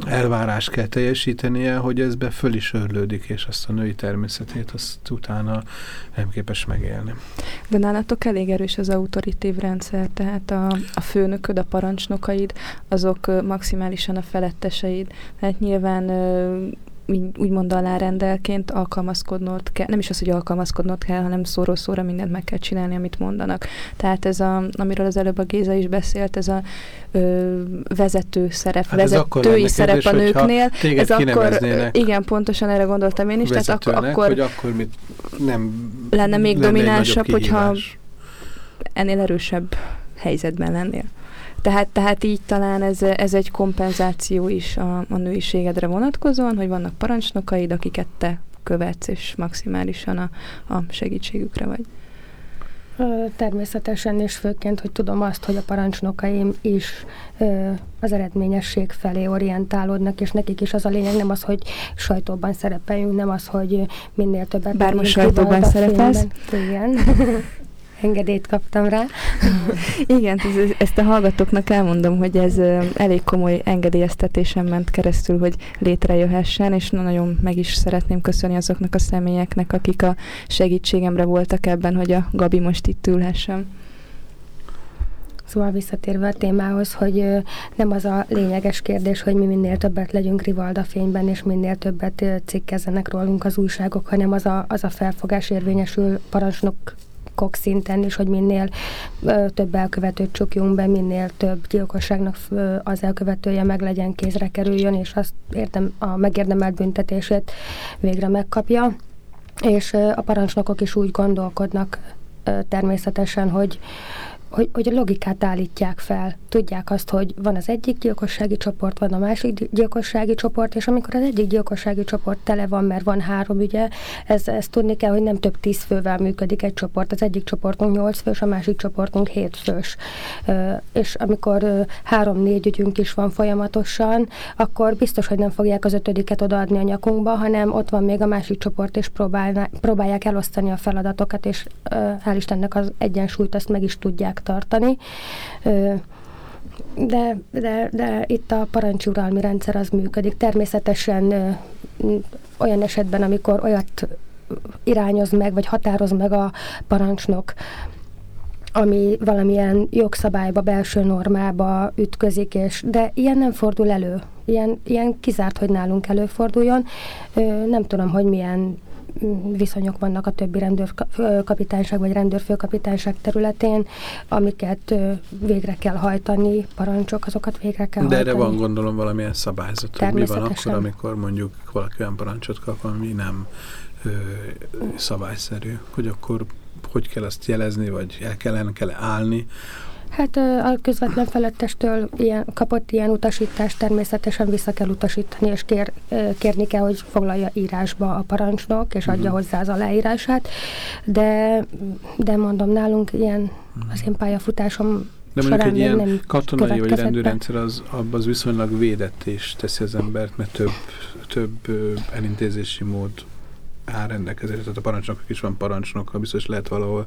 elvárás kell teljesítenie, hogy ez be föl is örlődik, és azt a női természetét azt utána nem képes megélni. De nálatok elég erős az autoritív rendszer, tehát a, a főnököd, a parancsnokaid, azok maximálisan a feletteseid. Tehát nyilván úgymond alárendelként alkalmazkodnod kell, nem is az, hogy alkalmazkodnod kell, hanem szóról szóra mindent meg kell csinálni, amit mondanak. Tehát ez, a, amiről az előbb a Géza is beszélt, ez a ö, vezető szerep, hát vezetői szerep kérdés, a nőknél. Ez akkor, igen, pontosan erre gondoltam én is. Tehát ak- akkor, hogy akkor mit nem lenne még lenne dominánsabb, hogyha ennél erősebb helyzetben lennél. Tehát, tehát így talán ez, ez egy kompenzáció is a, a nőiségedre vonatkozóan, hogy vannak parancsnokaid, akiket te követsz, és maximálisan a, a segítségükre vagy. Természetesen, és főként, hogy tudom azt, hogy a parancsnokaim is ö, az eredményesség felé orientálódnak, és nekik is az a lényeg, nem az, hogy sajtóban szerepeljünk, nem az, hogy minél többet... Bár most sajtóban szerepelsz. Igen. engedélyt kaptam rá. Igen, ez, ezt a hallgatóknak elmondom, hogy ez elég komoly engedélyeztetésen ment keresztül, hogy létrejöhessen, és nagyon meg is szeretném köszönni azoknak a személyeknek, akik a segítségemre voltak ebben, hogy a Gabi most itt ülhessen. Szóval visszatérve a témához, hogy nem az a lényeges kérdés, hogy mi minél többet legyünk Rivalda fényben, és minél többet cikkezzenek rólunk az újságok, hanem az a, az a felfogás érvényesül parancsnok kok szinten is, hogy minél ö, több elkövetőt csukjunk be, minél több gyilkosságnak ö, az elkövetője meg legyen, kézre kerüljön, és azt értem, a megérdemelt büntetését végre megkapja. És ö, a parancsnokok is úgy gondolkodnak ö, természetesen, hogy hogy, hogy a logikát állítják fel. Tudják azt, hogy van az egyik gyilkossági csoport, van a másik gyilkossági csoport, és amikor az egyik gyilkossági csoport tele van, mert van három ügye, ez, ez tudni kell, hogy nem több tíz fővel működik egy csoport. Az egyik csoportunk nyolc fős, a másik csoportunk hét fős. És amikor három-négy ügyünk is van folyamatosan, akkor biztos, hogy nem fogják az ötödiket odaadni a nyakunkba, hanem ott van még a másik csoport, és próbálják elosztani a feladatokat, és hál' Istennek az egyensúlyt azt meg is tudják tartani. De, de, de itt a parancsuralmi rendszer az működik. Természetesen olyan esetben, amikor olyat irányoz meg, vagy határoz meg a parancsnok, ami valamilyen jogszabályba, belső normába ütközik, és, de ilyen nem fordul elő. Ilyen, ilyen kizárt, hogy nálunk előforduljon. Nem tudom, hogy milyen viszonyok vannak a többi rendőrkapitányság vagy rendőrfőkapitányság területén, amiket végre kell hajtani, parancsok, azokat végre kell De hajtani. erre van gondolom valamilyen szabályzat, hogy mi van akkor, amikor mondjuk valaki olyan parancsot kap, ami nem ö, szabályszerű, hogy akkor hogy kell azt jelezni, vagy el kellene kell állni, Hát a közvetlen felettestől ilyen, kapott ilyen utasítást természetesen vissza kell utasítani, és kér, kérni kell, hogy foglalja írásba a parancsnok, és adja uh-huh. hozzá az aláírását. De, de mondom, nálunk ilyen uh-huh. az én pályafutásom de mondjuk egy ilyen katonai vagy rendőrendszer az, az viszonylag védett és teszi az embert, mert több, több elintézési mód áll rendelkezésre. Tehát a parancsnokok is van parancsnok, biztos lehet valahol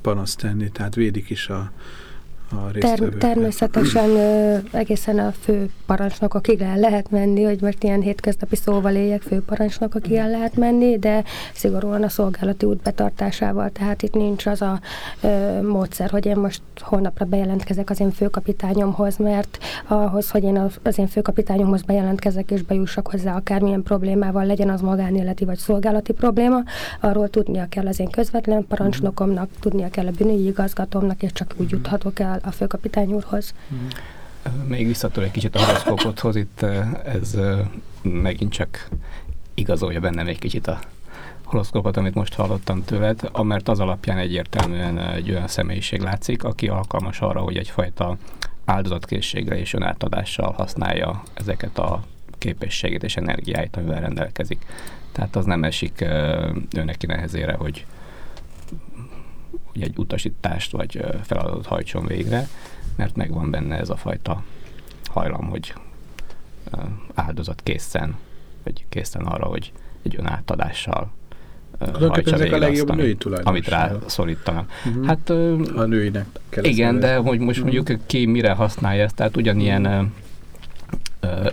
panaszt tenni, tehát védik is a, a Ter- természetesen ö, egészen a fő akik el lehet menni, hogy most ilyen hétköznapi szóval éljek, fő akik el lehet menni, de szigorúan a szolgálati út betartásával, tehát itt nincs az a ö, módszer, hogy én most holnapra bejelentkezek az én főkapitányomhoz, mert ahhoz, hogy én az én főkapitányomhoz bejelentkezek és bejussak hozzá akármilyen problémával, legyen az magánéleti vagy szolgálati probléma, arról tudnia kell az én közvetlen parancsnokomnak, tudnia kell a bűnügyi igazgatómnak, és csak úgy juthatok el a főkapitány úrhoz. Még visszatól egy kicsit a horoszkópothoz, itt ez megint csak igazolja bennem egy kicsit a horoszkópot, amit most hallottam tőled, mert az alapján egyértelműen egy olyan személyiség látszik, aki alkalmas arra, hogy egyfajta áldozatkészségre és önátadással használja ezeket a képességét és energiáit, amivel rendelkezik. Tehát az nem esik ő neki nehezére, hogy, hogy egy utasítást vagy feladatot hajtson végre, mert megvan benne ez a fajta hajlam, hogy áldozat készen, vagy készen arra, hogy egy önátadással Tulajdonképpen ezek a legjobb azt, női. Amit rá szorítanak. Uh-huh. Hát, a nőinek kell Igen, de hogy most uh-huh. mondjuk ki mire használja ezt, tehát ugyanilyen uh-huh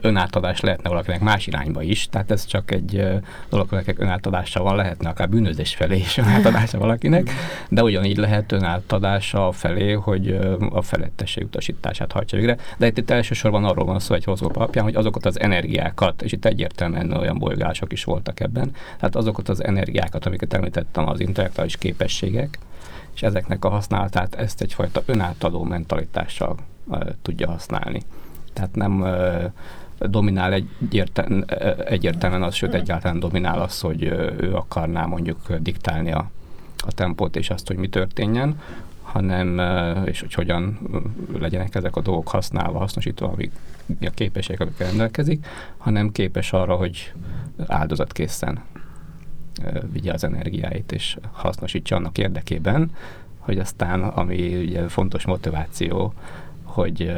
önátadás lehetne valakinek más irányba is, tehát ez csak egy hogy önátadása van, lehetne akár bűnözés felé is önátadása valakinek, de ugyanígy lehet önátadása felé, hogy a felettesség utasítását hajtsa végre. De itt, itt elsősorban arról van szó egy hozgóp alapján, hogy azokat az energiákat, és itt egyértelműen olyan bolygások is voltak ebben, tehát azokat az energiákat, amiket említettem, az intellektuális képességek, és ezeknek a használatát ezt egyfajta önátadó mentalitással uh, tudja használni. Tehát nem dominál egyértelműen, egyértelműen az, sőt egyáltalán dominál az, hogy ő akarná mondjuk diktálni a, a tempót és azt, hogy mi történjen, hanem, és hogy hogyan legyenek ezek a dolgok használva, hasznosítva, amik a képességek, amikkel rendelkezik, hanem képes arra, hogy áldozatkészen vigye az energiáit, és hasznosítsa annak érdekében, hogy aztán, ami ugye fontos motiváció, hogy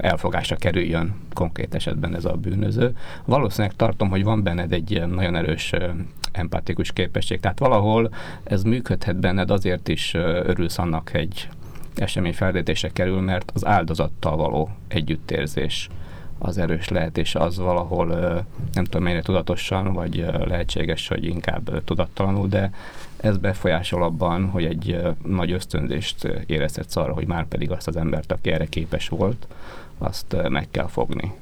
elfogásra kerüljön konkrét esetben ez a bűnöző. Valószínűleg tartom, hogy van benned egy nagyon erős empatikus képesség. Tehát valahol ez működhet benned, azért is örülsz annak egy esemény feldétésre kerül, mert az áldozattal való együttérzés az erős lehet, és az valahol nem tudom mennyire tudatosan, vagy lehetséges, hogy inkább tudattalanul, de ez befolyásol abban, hogy egy nagy ösztönzést érezhetsz arra, hogy már pedig azt az embert, aki erre képes volt, azt meg kell fogni.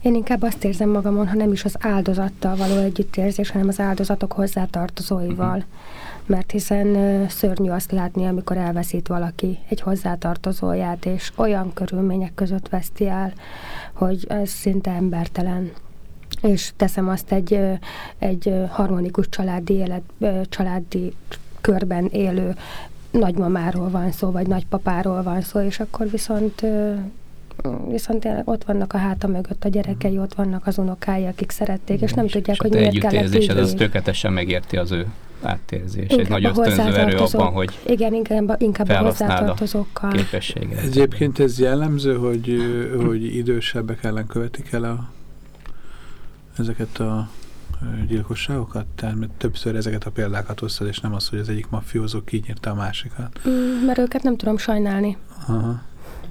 Én inkább azt érzem magamon, ha nem is az áldozattal való együttérzés, hanem az áldozatok hozzátartozóival. Uh-huh. Mert hiszen szörnyű azt látni, amikor elveszít valaki egy hozzátartozóját, és olyan körülmények között veszti el, hogy ez szinte embertelen és teszem azt egy, egy harmonikus családi élet, családi körben élő nagymamáról van szó, vagy nagypapáról van szó, és akkor viszont viszont ott vannak a háta mögött a gyerekei, ott vannak az unokái, akik szerették, és nem és tudják, és hogy miért kellett így az tökéletesen megérti az ő. Inkább egy nagy ösztönző erő abban, hogy Igen, inkább, inkább a hozzátartozókkal. Egyébként ez jellemző, hogy, hogy idősebbek ellen követik el a ezeket a gyilkosságokat? Tehát mert többször ezeket a példákat hoztad, és nem az, hogy az egyik mafiózó kinyírta a másikat. Mm, mert őket nem tudom sajnálni. Aha.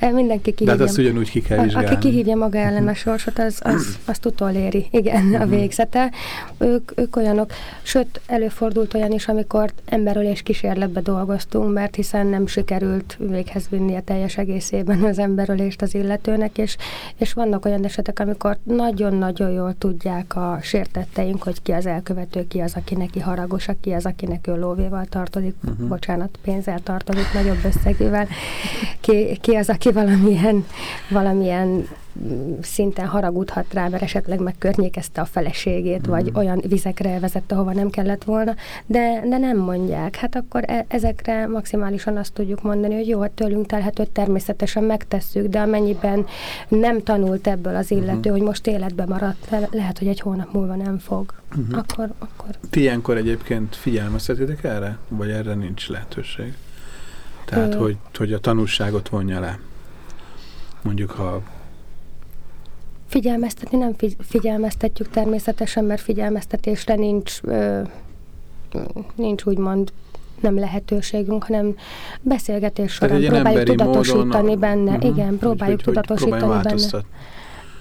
Mindenki kihívja. De hát azt ugyanúgy ki kell vizsgálni. Aki kihívja maga ellen a sorsot, az, az, azt utoléri. Igen, a mhm. végzete. Ők, ők olyanok, sőt, előfordult olyan is, amikor emberölés kísérletbe dolgoztunk, mert hiszen nem sikerült véghez vinni a teljes egészében az emberölést az illetőnek, és, és vannak olyan esetek, amikor nagyon-nagyon jól tudják a sértetteink, hogy ki az elkövető, ki az, aki neki haragos, ki az, akinek ő lóvéval tartozik, uh-huh. bocsánat, pénzzel tartozik, nagyobb összegűvel, ki, ki az, aki valamilyen, valamilyen szinten haragudhat rá, mert esetleg megkörnyékezte a feleségét, mm. vagy olyan vizekre vezette, hova nem kellett volna, de, de nem mondják. Hát akkor e- ezekre maximálisan azt tudjuk mondani, hogy jó, hát tőlünk telhetőt természetesen megtesszük, de amennyiben nem tanult ebből az illető, mm. hogy most életbe maradt, le- lehet, hogy egy hónap múlva nem fog. Mm-hmm. Akkor, akkor... Ti ilyenkor egyébként figyelmeztetitek erre? Vagy erre nincs lehetőség? Tehát, Ö... hogy, hogy a tanulságot vonja le? Mondjuk, ha Figyelmeztetni nem figyelmeztetjük természetesen, mert figyelmeztetésre nincs, ö, nincs úgymond nem lehetőségünk, hanem beszélgetés során próbáljuk tudatosítani módon, benne. Uh-huh, igen, próbáljuk hogy, tudatosítani hogy benne.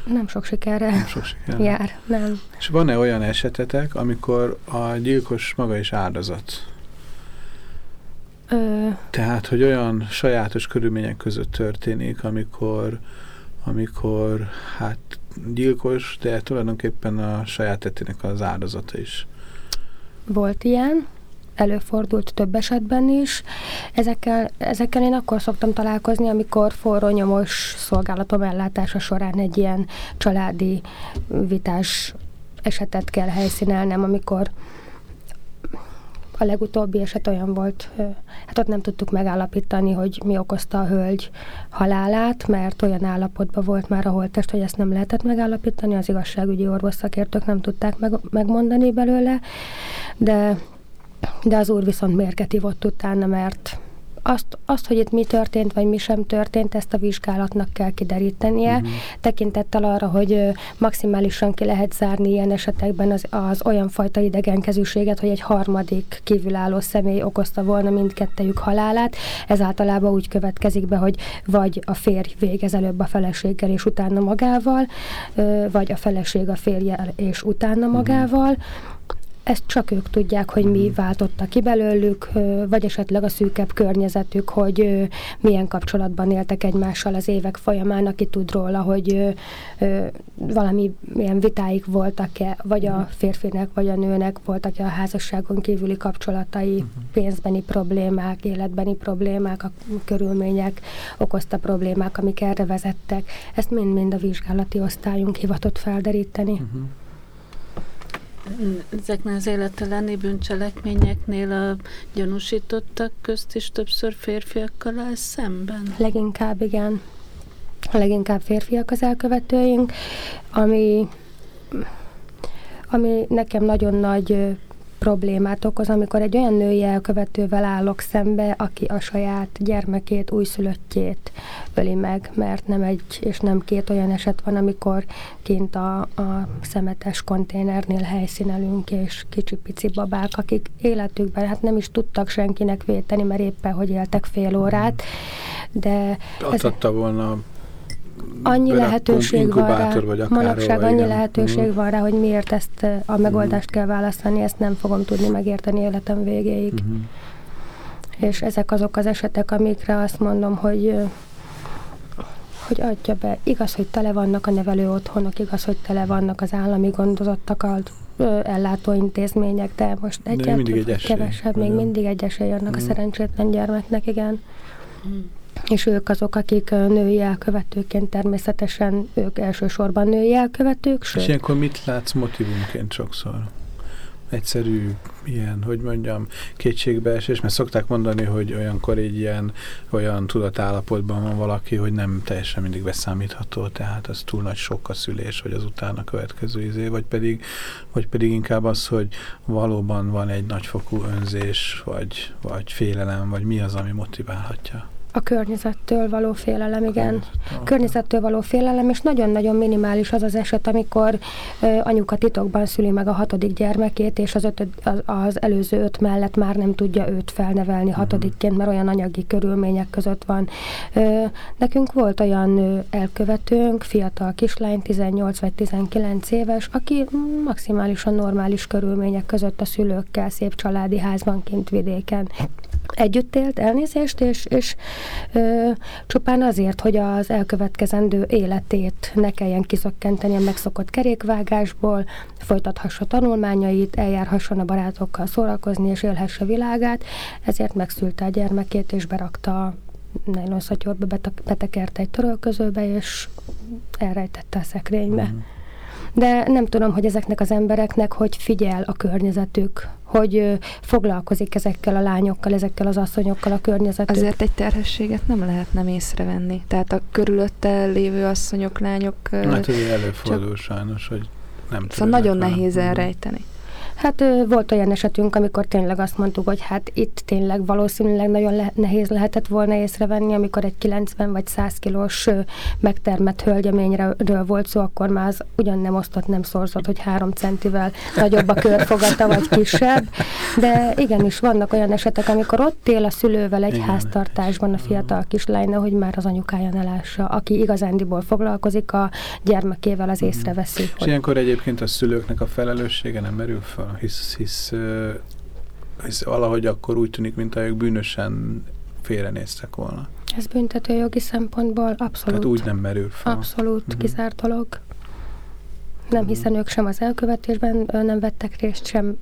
Nem sok sikerrel nem sok sikerrel. jár, nem. És van-e olyan esetetek, amikor a gyilkos maga is áldozat? Ö... Tehát, hogy olyan sajátos körülmények között történik, amikor amikor hát gyilkos, de tulajdonképpen a saját tettének az áldozata is. Volt ilyen, előfordult több esetben is. Ezekkel, ezekkel én akkor szoktam találkozni, amikor forró nyomos szolgálatom ellátása során egy ilyen családi vitás esetet kell helyszínelnem, amikor a legutóbbi eset olyan volt, hát ott nem tudtuk megállapítani, hogy mi okozta a hölgy halálát, mert olyan állapotban volt már a holttest, hogy ezt nem lehetett megállapítani, az igazságügyi orvosszakértők nem tudták meg, megmondani belőle, de, de az úr viszont mérget ivott utána, mert azt, azt, hogy itt mi történt, vagy mi sem történt, ezt a vizsgálatnak kell kiderítenie, uh-huh. tekintettel arra, hogy maximálisan ki lehet zárni ilyen esetekben az, az olyan fajta idegenkezűséget, hogy egy harmadik kívülálló személy okozta volna mindkettejük halálát. Ez általában úgy következik be, hogy vagy a férj végez előbb a feleséggel és utána magával, vagy a feleség a férjel és utána mhm. magával. Uh-huh ezt csak ők tudják, hogy mi váltotta ki belőlük, vagy esetleg a szűkebb környezetük, hogy milyen kapcsolatban éltek egymással az évek folyamán, aki tud róla, hogy valami milyen vitáik voltak-e, vagy a férfinek, vagy a nőnek voltak-e a házasságon kívüli kapcsolatai, mhm. pénzbeni problémák, életbeni problémák, a körülmények okozta problémák, amik erre vezettek. Ezt mind-mind a vizsgálati osztályunk hivatott felderíteni. Uh-huh ezeknél az életeleni bűncselekményeknél a gyanúsítottak közt is többször férfiakkal áll szemben? Leginkább igen. Leginkább férfiak az elkövetőink, ami, ami nekem nagyon nagy problémát okoz, amikor egy olyan női elkövetővel állok szembe, aki a saját gyermekét, újszülöttjét öli meg, mert nem egy és nem két olyan eset van, amikor kint a, a szemetes konténernél helyszínelünk, és kicsi-pici babák, akik életükben hát nem is tudtak senkinek véteni, mert éppen hogy éltek fél órát, de... Adhatta ez... volna annyi lehetőség van rá, vagy manapság annyi igen. lehetőség mm. van rá, hogy miért ezt a megoldást mm. kell választani, ezt nem fogom tudni megérteni életem végéig. Mm. És ezek azok az esetek, amikre azt mondom, hogy hogy adja be. Igaz, hogy tele vannak a nevelő otthonok, igaz, hogy tele vannak az állami gondozottakkal, ellátóintézmények, de most egyáltalán kevesebb, még mindig egy esély annak mm. a szerencsétlen gyermeknek, igen. Mm és ők azok, akik női elkövetőként természetesen ők elsősorban női elkövetők. Sőt. És ilyenkor mit látsz motivumként sokszor? Egyszerű, ilyen, hogy mondjam, kétségbeesés, mert szokták mondani, hogy olyankor egy ilyen, olyan tudatállapotban van valaki, hogy nem teljesen mindig beszámítható, tehát az túl nagy sok a szülés, vagy az utána következő izé, vagy pedig, vagy pedig inkább az, hogy valóban van egy nagyfokú önzés, vagy, vagy félelem, vagy mi az, ami motiválhatja. A környezettől való félelem, igen. A környezettől való félelem, és nagyon-nagyon minimális az az eset, amikor ö, anyuka titokban szüli meg a hatodik gyermekét, és az, ötöd, az, az előző öt mellett már nem tudja őt felnevelni mhm. hatodikként, mert olyan anyagi körülmények között van. Ö, nekünk volt olyan ö, elkövetőnk, fiatal kislány, 18 vagy 19 éves, aki maximálisan normális körülmények között a szülőkkel, szép családi házban kint vidéken együtt élt, elnézést, és, és ö, csupán azért, hogy az elkövetkezendő életét ne kelljen kiszökkenteni a megszokott kerékvágásból, folytathassa tanulmányait, eljárhasson a barátokkal szórakozni, és élhesse világát, ezért megszülte a gyermekét, és berakta a nylonszatyorba, betekerte egy törölközőbe, és elrejtette a szekrénybe. Mm de nem tudom, hogy ezeknek az embereknek hogy figyel a környezetük, hogy foglalkozik ezekkel a lányokkal, ezekkel az asszonyokkal a környezetük. Azért egy terhességet nem lehet nem észrevenni. Tehát a körülötte lévő asszonyok, lányok... Hát ez előfordul csak... sajnos, hogy nem Szóval nagyon nehéz elrejteni. Hát volt olyan esetünk, amikor tényleg azt mondtuk, hogy hát itt tényleg valószínűleg nagyon le- nehéz lehetett volna észrevenni, amikor egy 90 vagy 100 kilós megtermett hölgyeményről volt szó, akkor már az ugyan nem osztott, nem szorzott, hogy három centivel nagyobb a körfogata, vagy kisebb. De igenis vannak olyan esetek, amikor ott él a szülővel egy Igen. háztartásban a fiatal kislány, hogy már az anyukája ne lássa, aki igazándiból foglalkozik a gyermekével, az észreveszi. És hogy... ilyenkor egyébként a szülőknek a felelőssége nem merül hisz, hisz, hisz valahogy akkor úgy tűnik, mint ők bűnösen félrenéztek volna. Ez büntető jogi szempontból abszolút. Tehát úgy nem merül fel. Abszolút uh-huh. kizárt dolog. Nem, uh-huh. hiszen ők sem az elkövetésben nem vettek részt, sem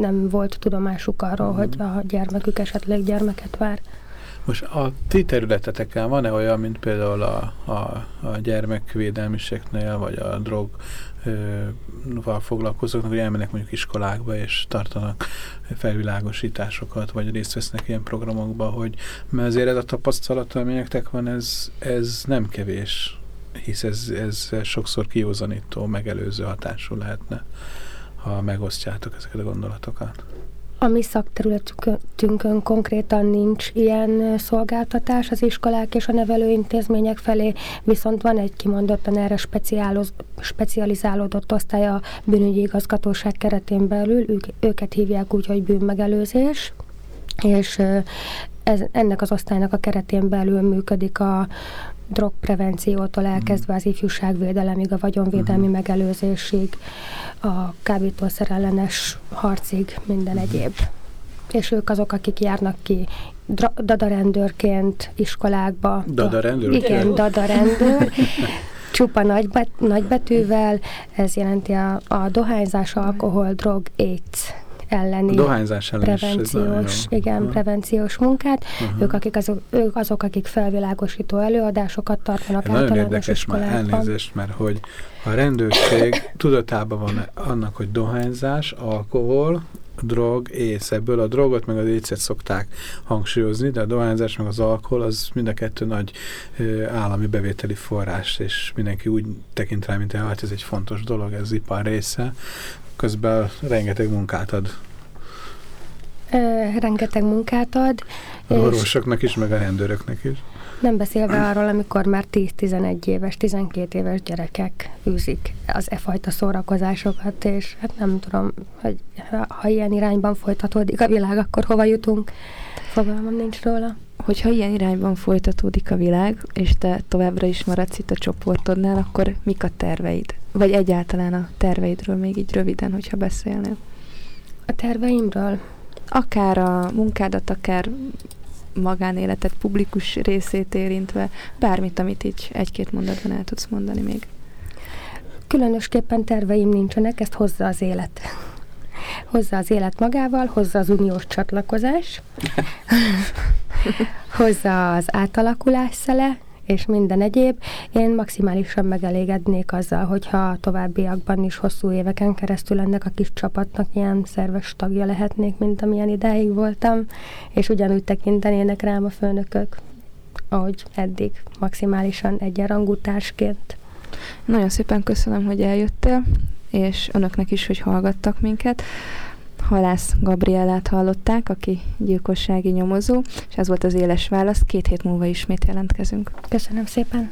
nem volt tudomásuk arról, uh-huh. hogy a gyermekük esetleg gyermeket vár. Most a ti területeteken van-e olyan, mint például a, a, a gyermekvédelmiseknél, vagy a drog val foglalkozóknak, hogy elmennek mondjuk iskolákba, és tartanak felvilágosításokat, vagy részt vesznek ilyen programokba, hogy mert azért ez a tapasztalat, ami nektek van, ez, ez nem kevés, hisz ez, ez sokszor kiózanító, megelőző hatású lehetne, ha megosztjátok ezeket a gondolatokat. A mi szakterületünkön konkrétan nincs ilyen szolgáltatás az iskolák és a nevelőintézmények felé, viszont van egy kimondottan erre specializálódott osztály a bűnügyi igazgatóság keretén belül, ők, őket hívják úgy, hogy bűnmegelőzés, és ez, ennek az osztálynak a keretén belül működik a drogprevenciótól elkezdve az ifjúságvédelemig, a vagyonvédelmi uh-huh. megelőzésig, a kábítószerellenes harcig, minden egyéb. És ők azok, akik járnak ki dadarendőrként iskolákba. Dadarendőr? Igen, dadarendőr. Csupa nagybet, nagybetűvel, ez jelenti a, a dohányzás, alkohol, drog, AIDS elleni dohányzás ellen prevenciós, igen, uh-huh. prevenciós munkát. Uh-huh. Ők, akik azok, ők azok, akik felvilágosító előadásokat tartanak Nagyon érdekes iskolákban. már elnézést, mert hogy a rendőrség tudatában van annak, hogy dohányzás, alkohol, drog, ész. Ebből a drogot meg az écet szokták hangsúlyozni, de a dohányzás meg az alkohol az mind a kettő nagy ö, állami bevételi forrás, és mindenki úgy tekint rá, mint hogy ez egy fontos dolog, ez ipar része közben rengeteg munkát ad. Ö, rengeteg munkát ad. A orvosoknak is, meg a rendőröknek is. Nem beszélve arról, amikor már 10-11 éves, 12 éves gyerekek űzik az e fajta szórakozásokat, és hát nem tudom, hogy ha ilyen irányban folytatódik a világ, akkor hova jutunk? Fogalmam nincs róla. Hogyha ilyen irányban folytatódik a világ, és te továbbra is maradsz itt a csoportodnál, akkor mik a terveid? Vagy egyáltalán a terveidről még így röviden, hogyha beszélnél. A terveimről? Akár a munkádat, akár magánéletet, publikus részét érintve, bármit, amit így egy-két mondatban el tudsz mondani még. Különösképpen terveim nincsenek, ezt hozza az élet. Hozza az élet magával, hozza az uniós csatlakozás, hozza az átalakulás szele, és minden egyéb. Én maximálisan megelégednék azzal, hogyha továbbiakban is hosszú éveken keresztül ennek a kis csapatnak ilyen szerves tagja lehetnék, mint amilyen idáig voltam, és ugyanúgy tekintenének rám a főnökök, ahogy eddig maximálisan egyenrangú társként. Nagyon szépen köszönöm, hogy eljöttél, és önöknek is, hogy hallgattak minket. Halász Gabriellát hallották, aki gyilkossági nyomozó, és ez volt az éles válasz. Két hét múlva ismét jelentkezünk. Köszönöm szépen!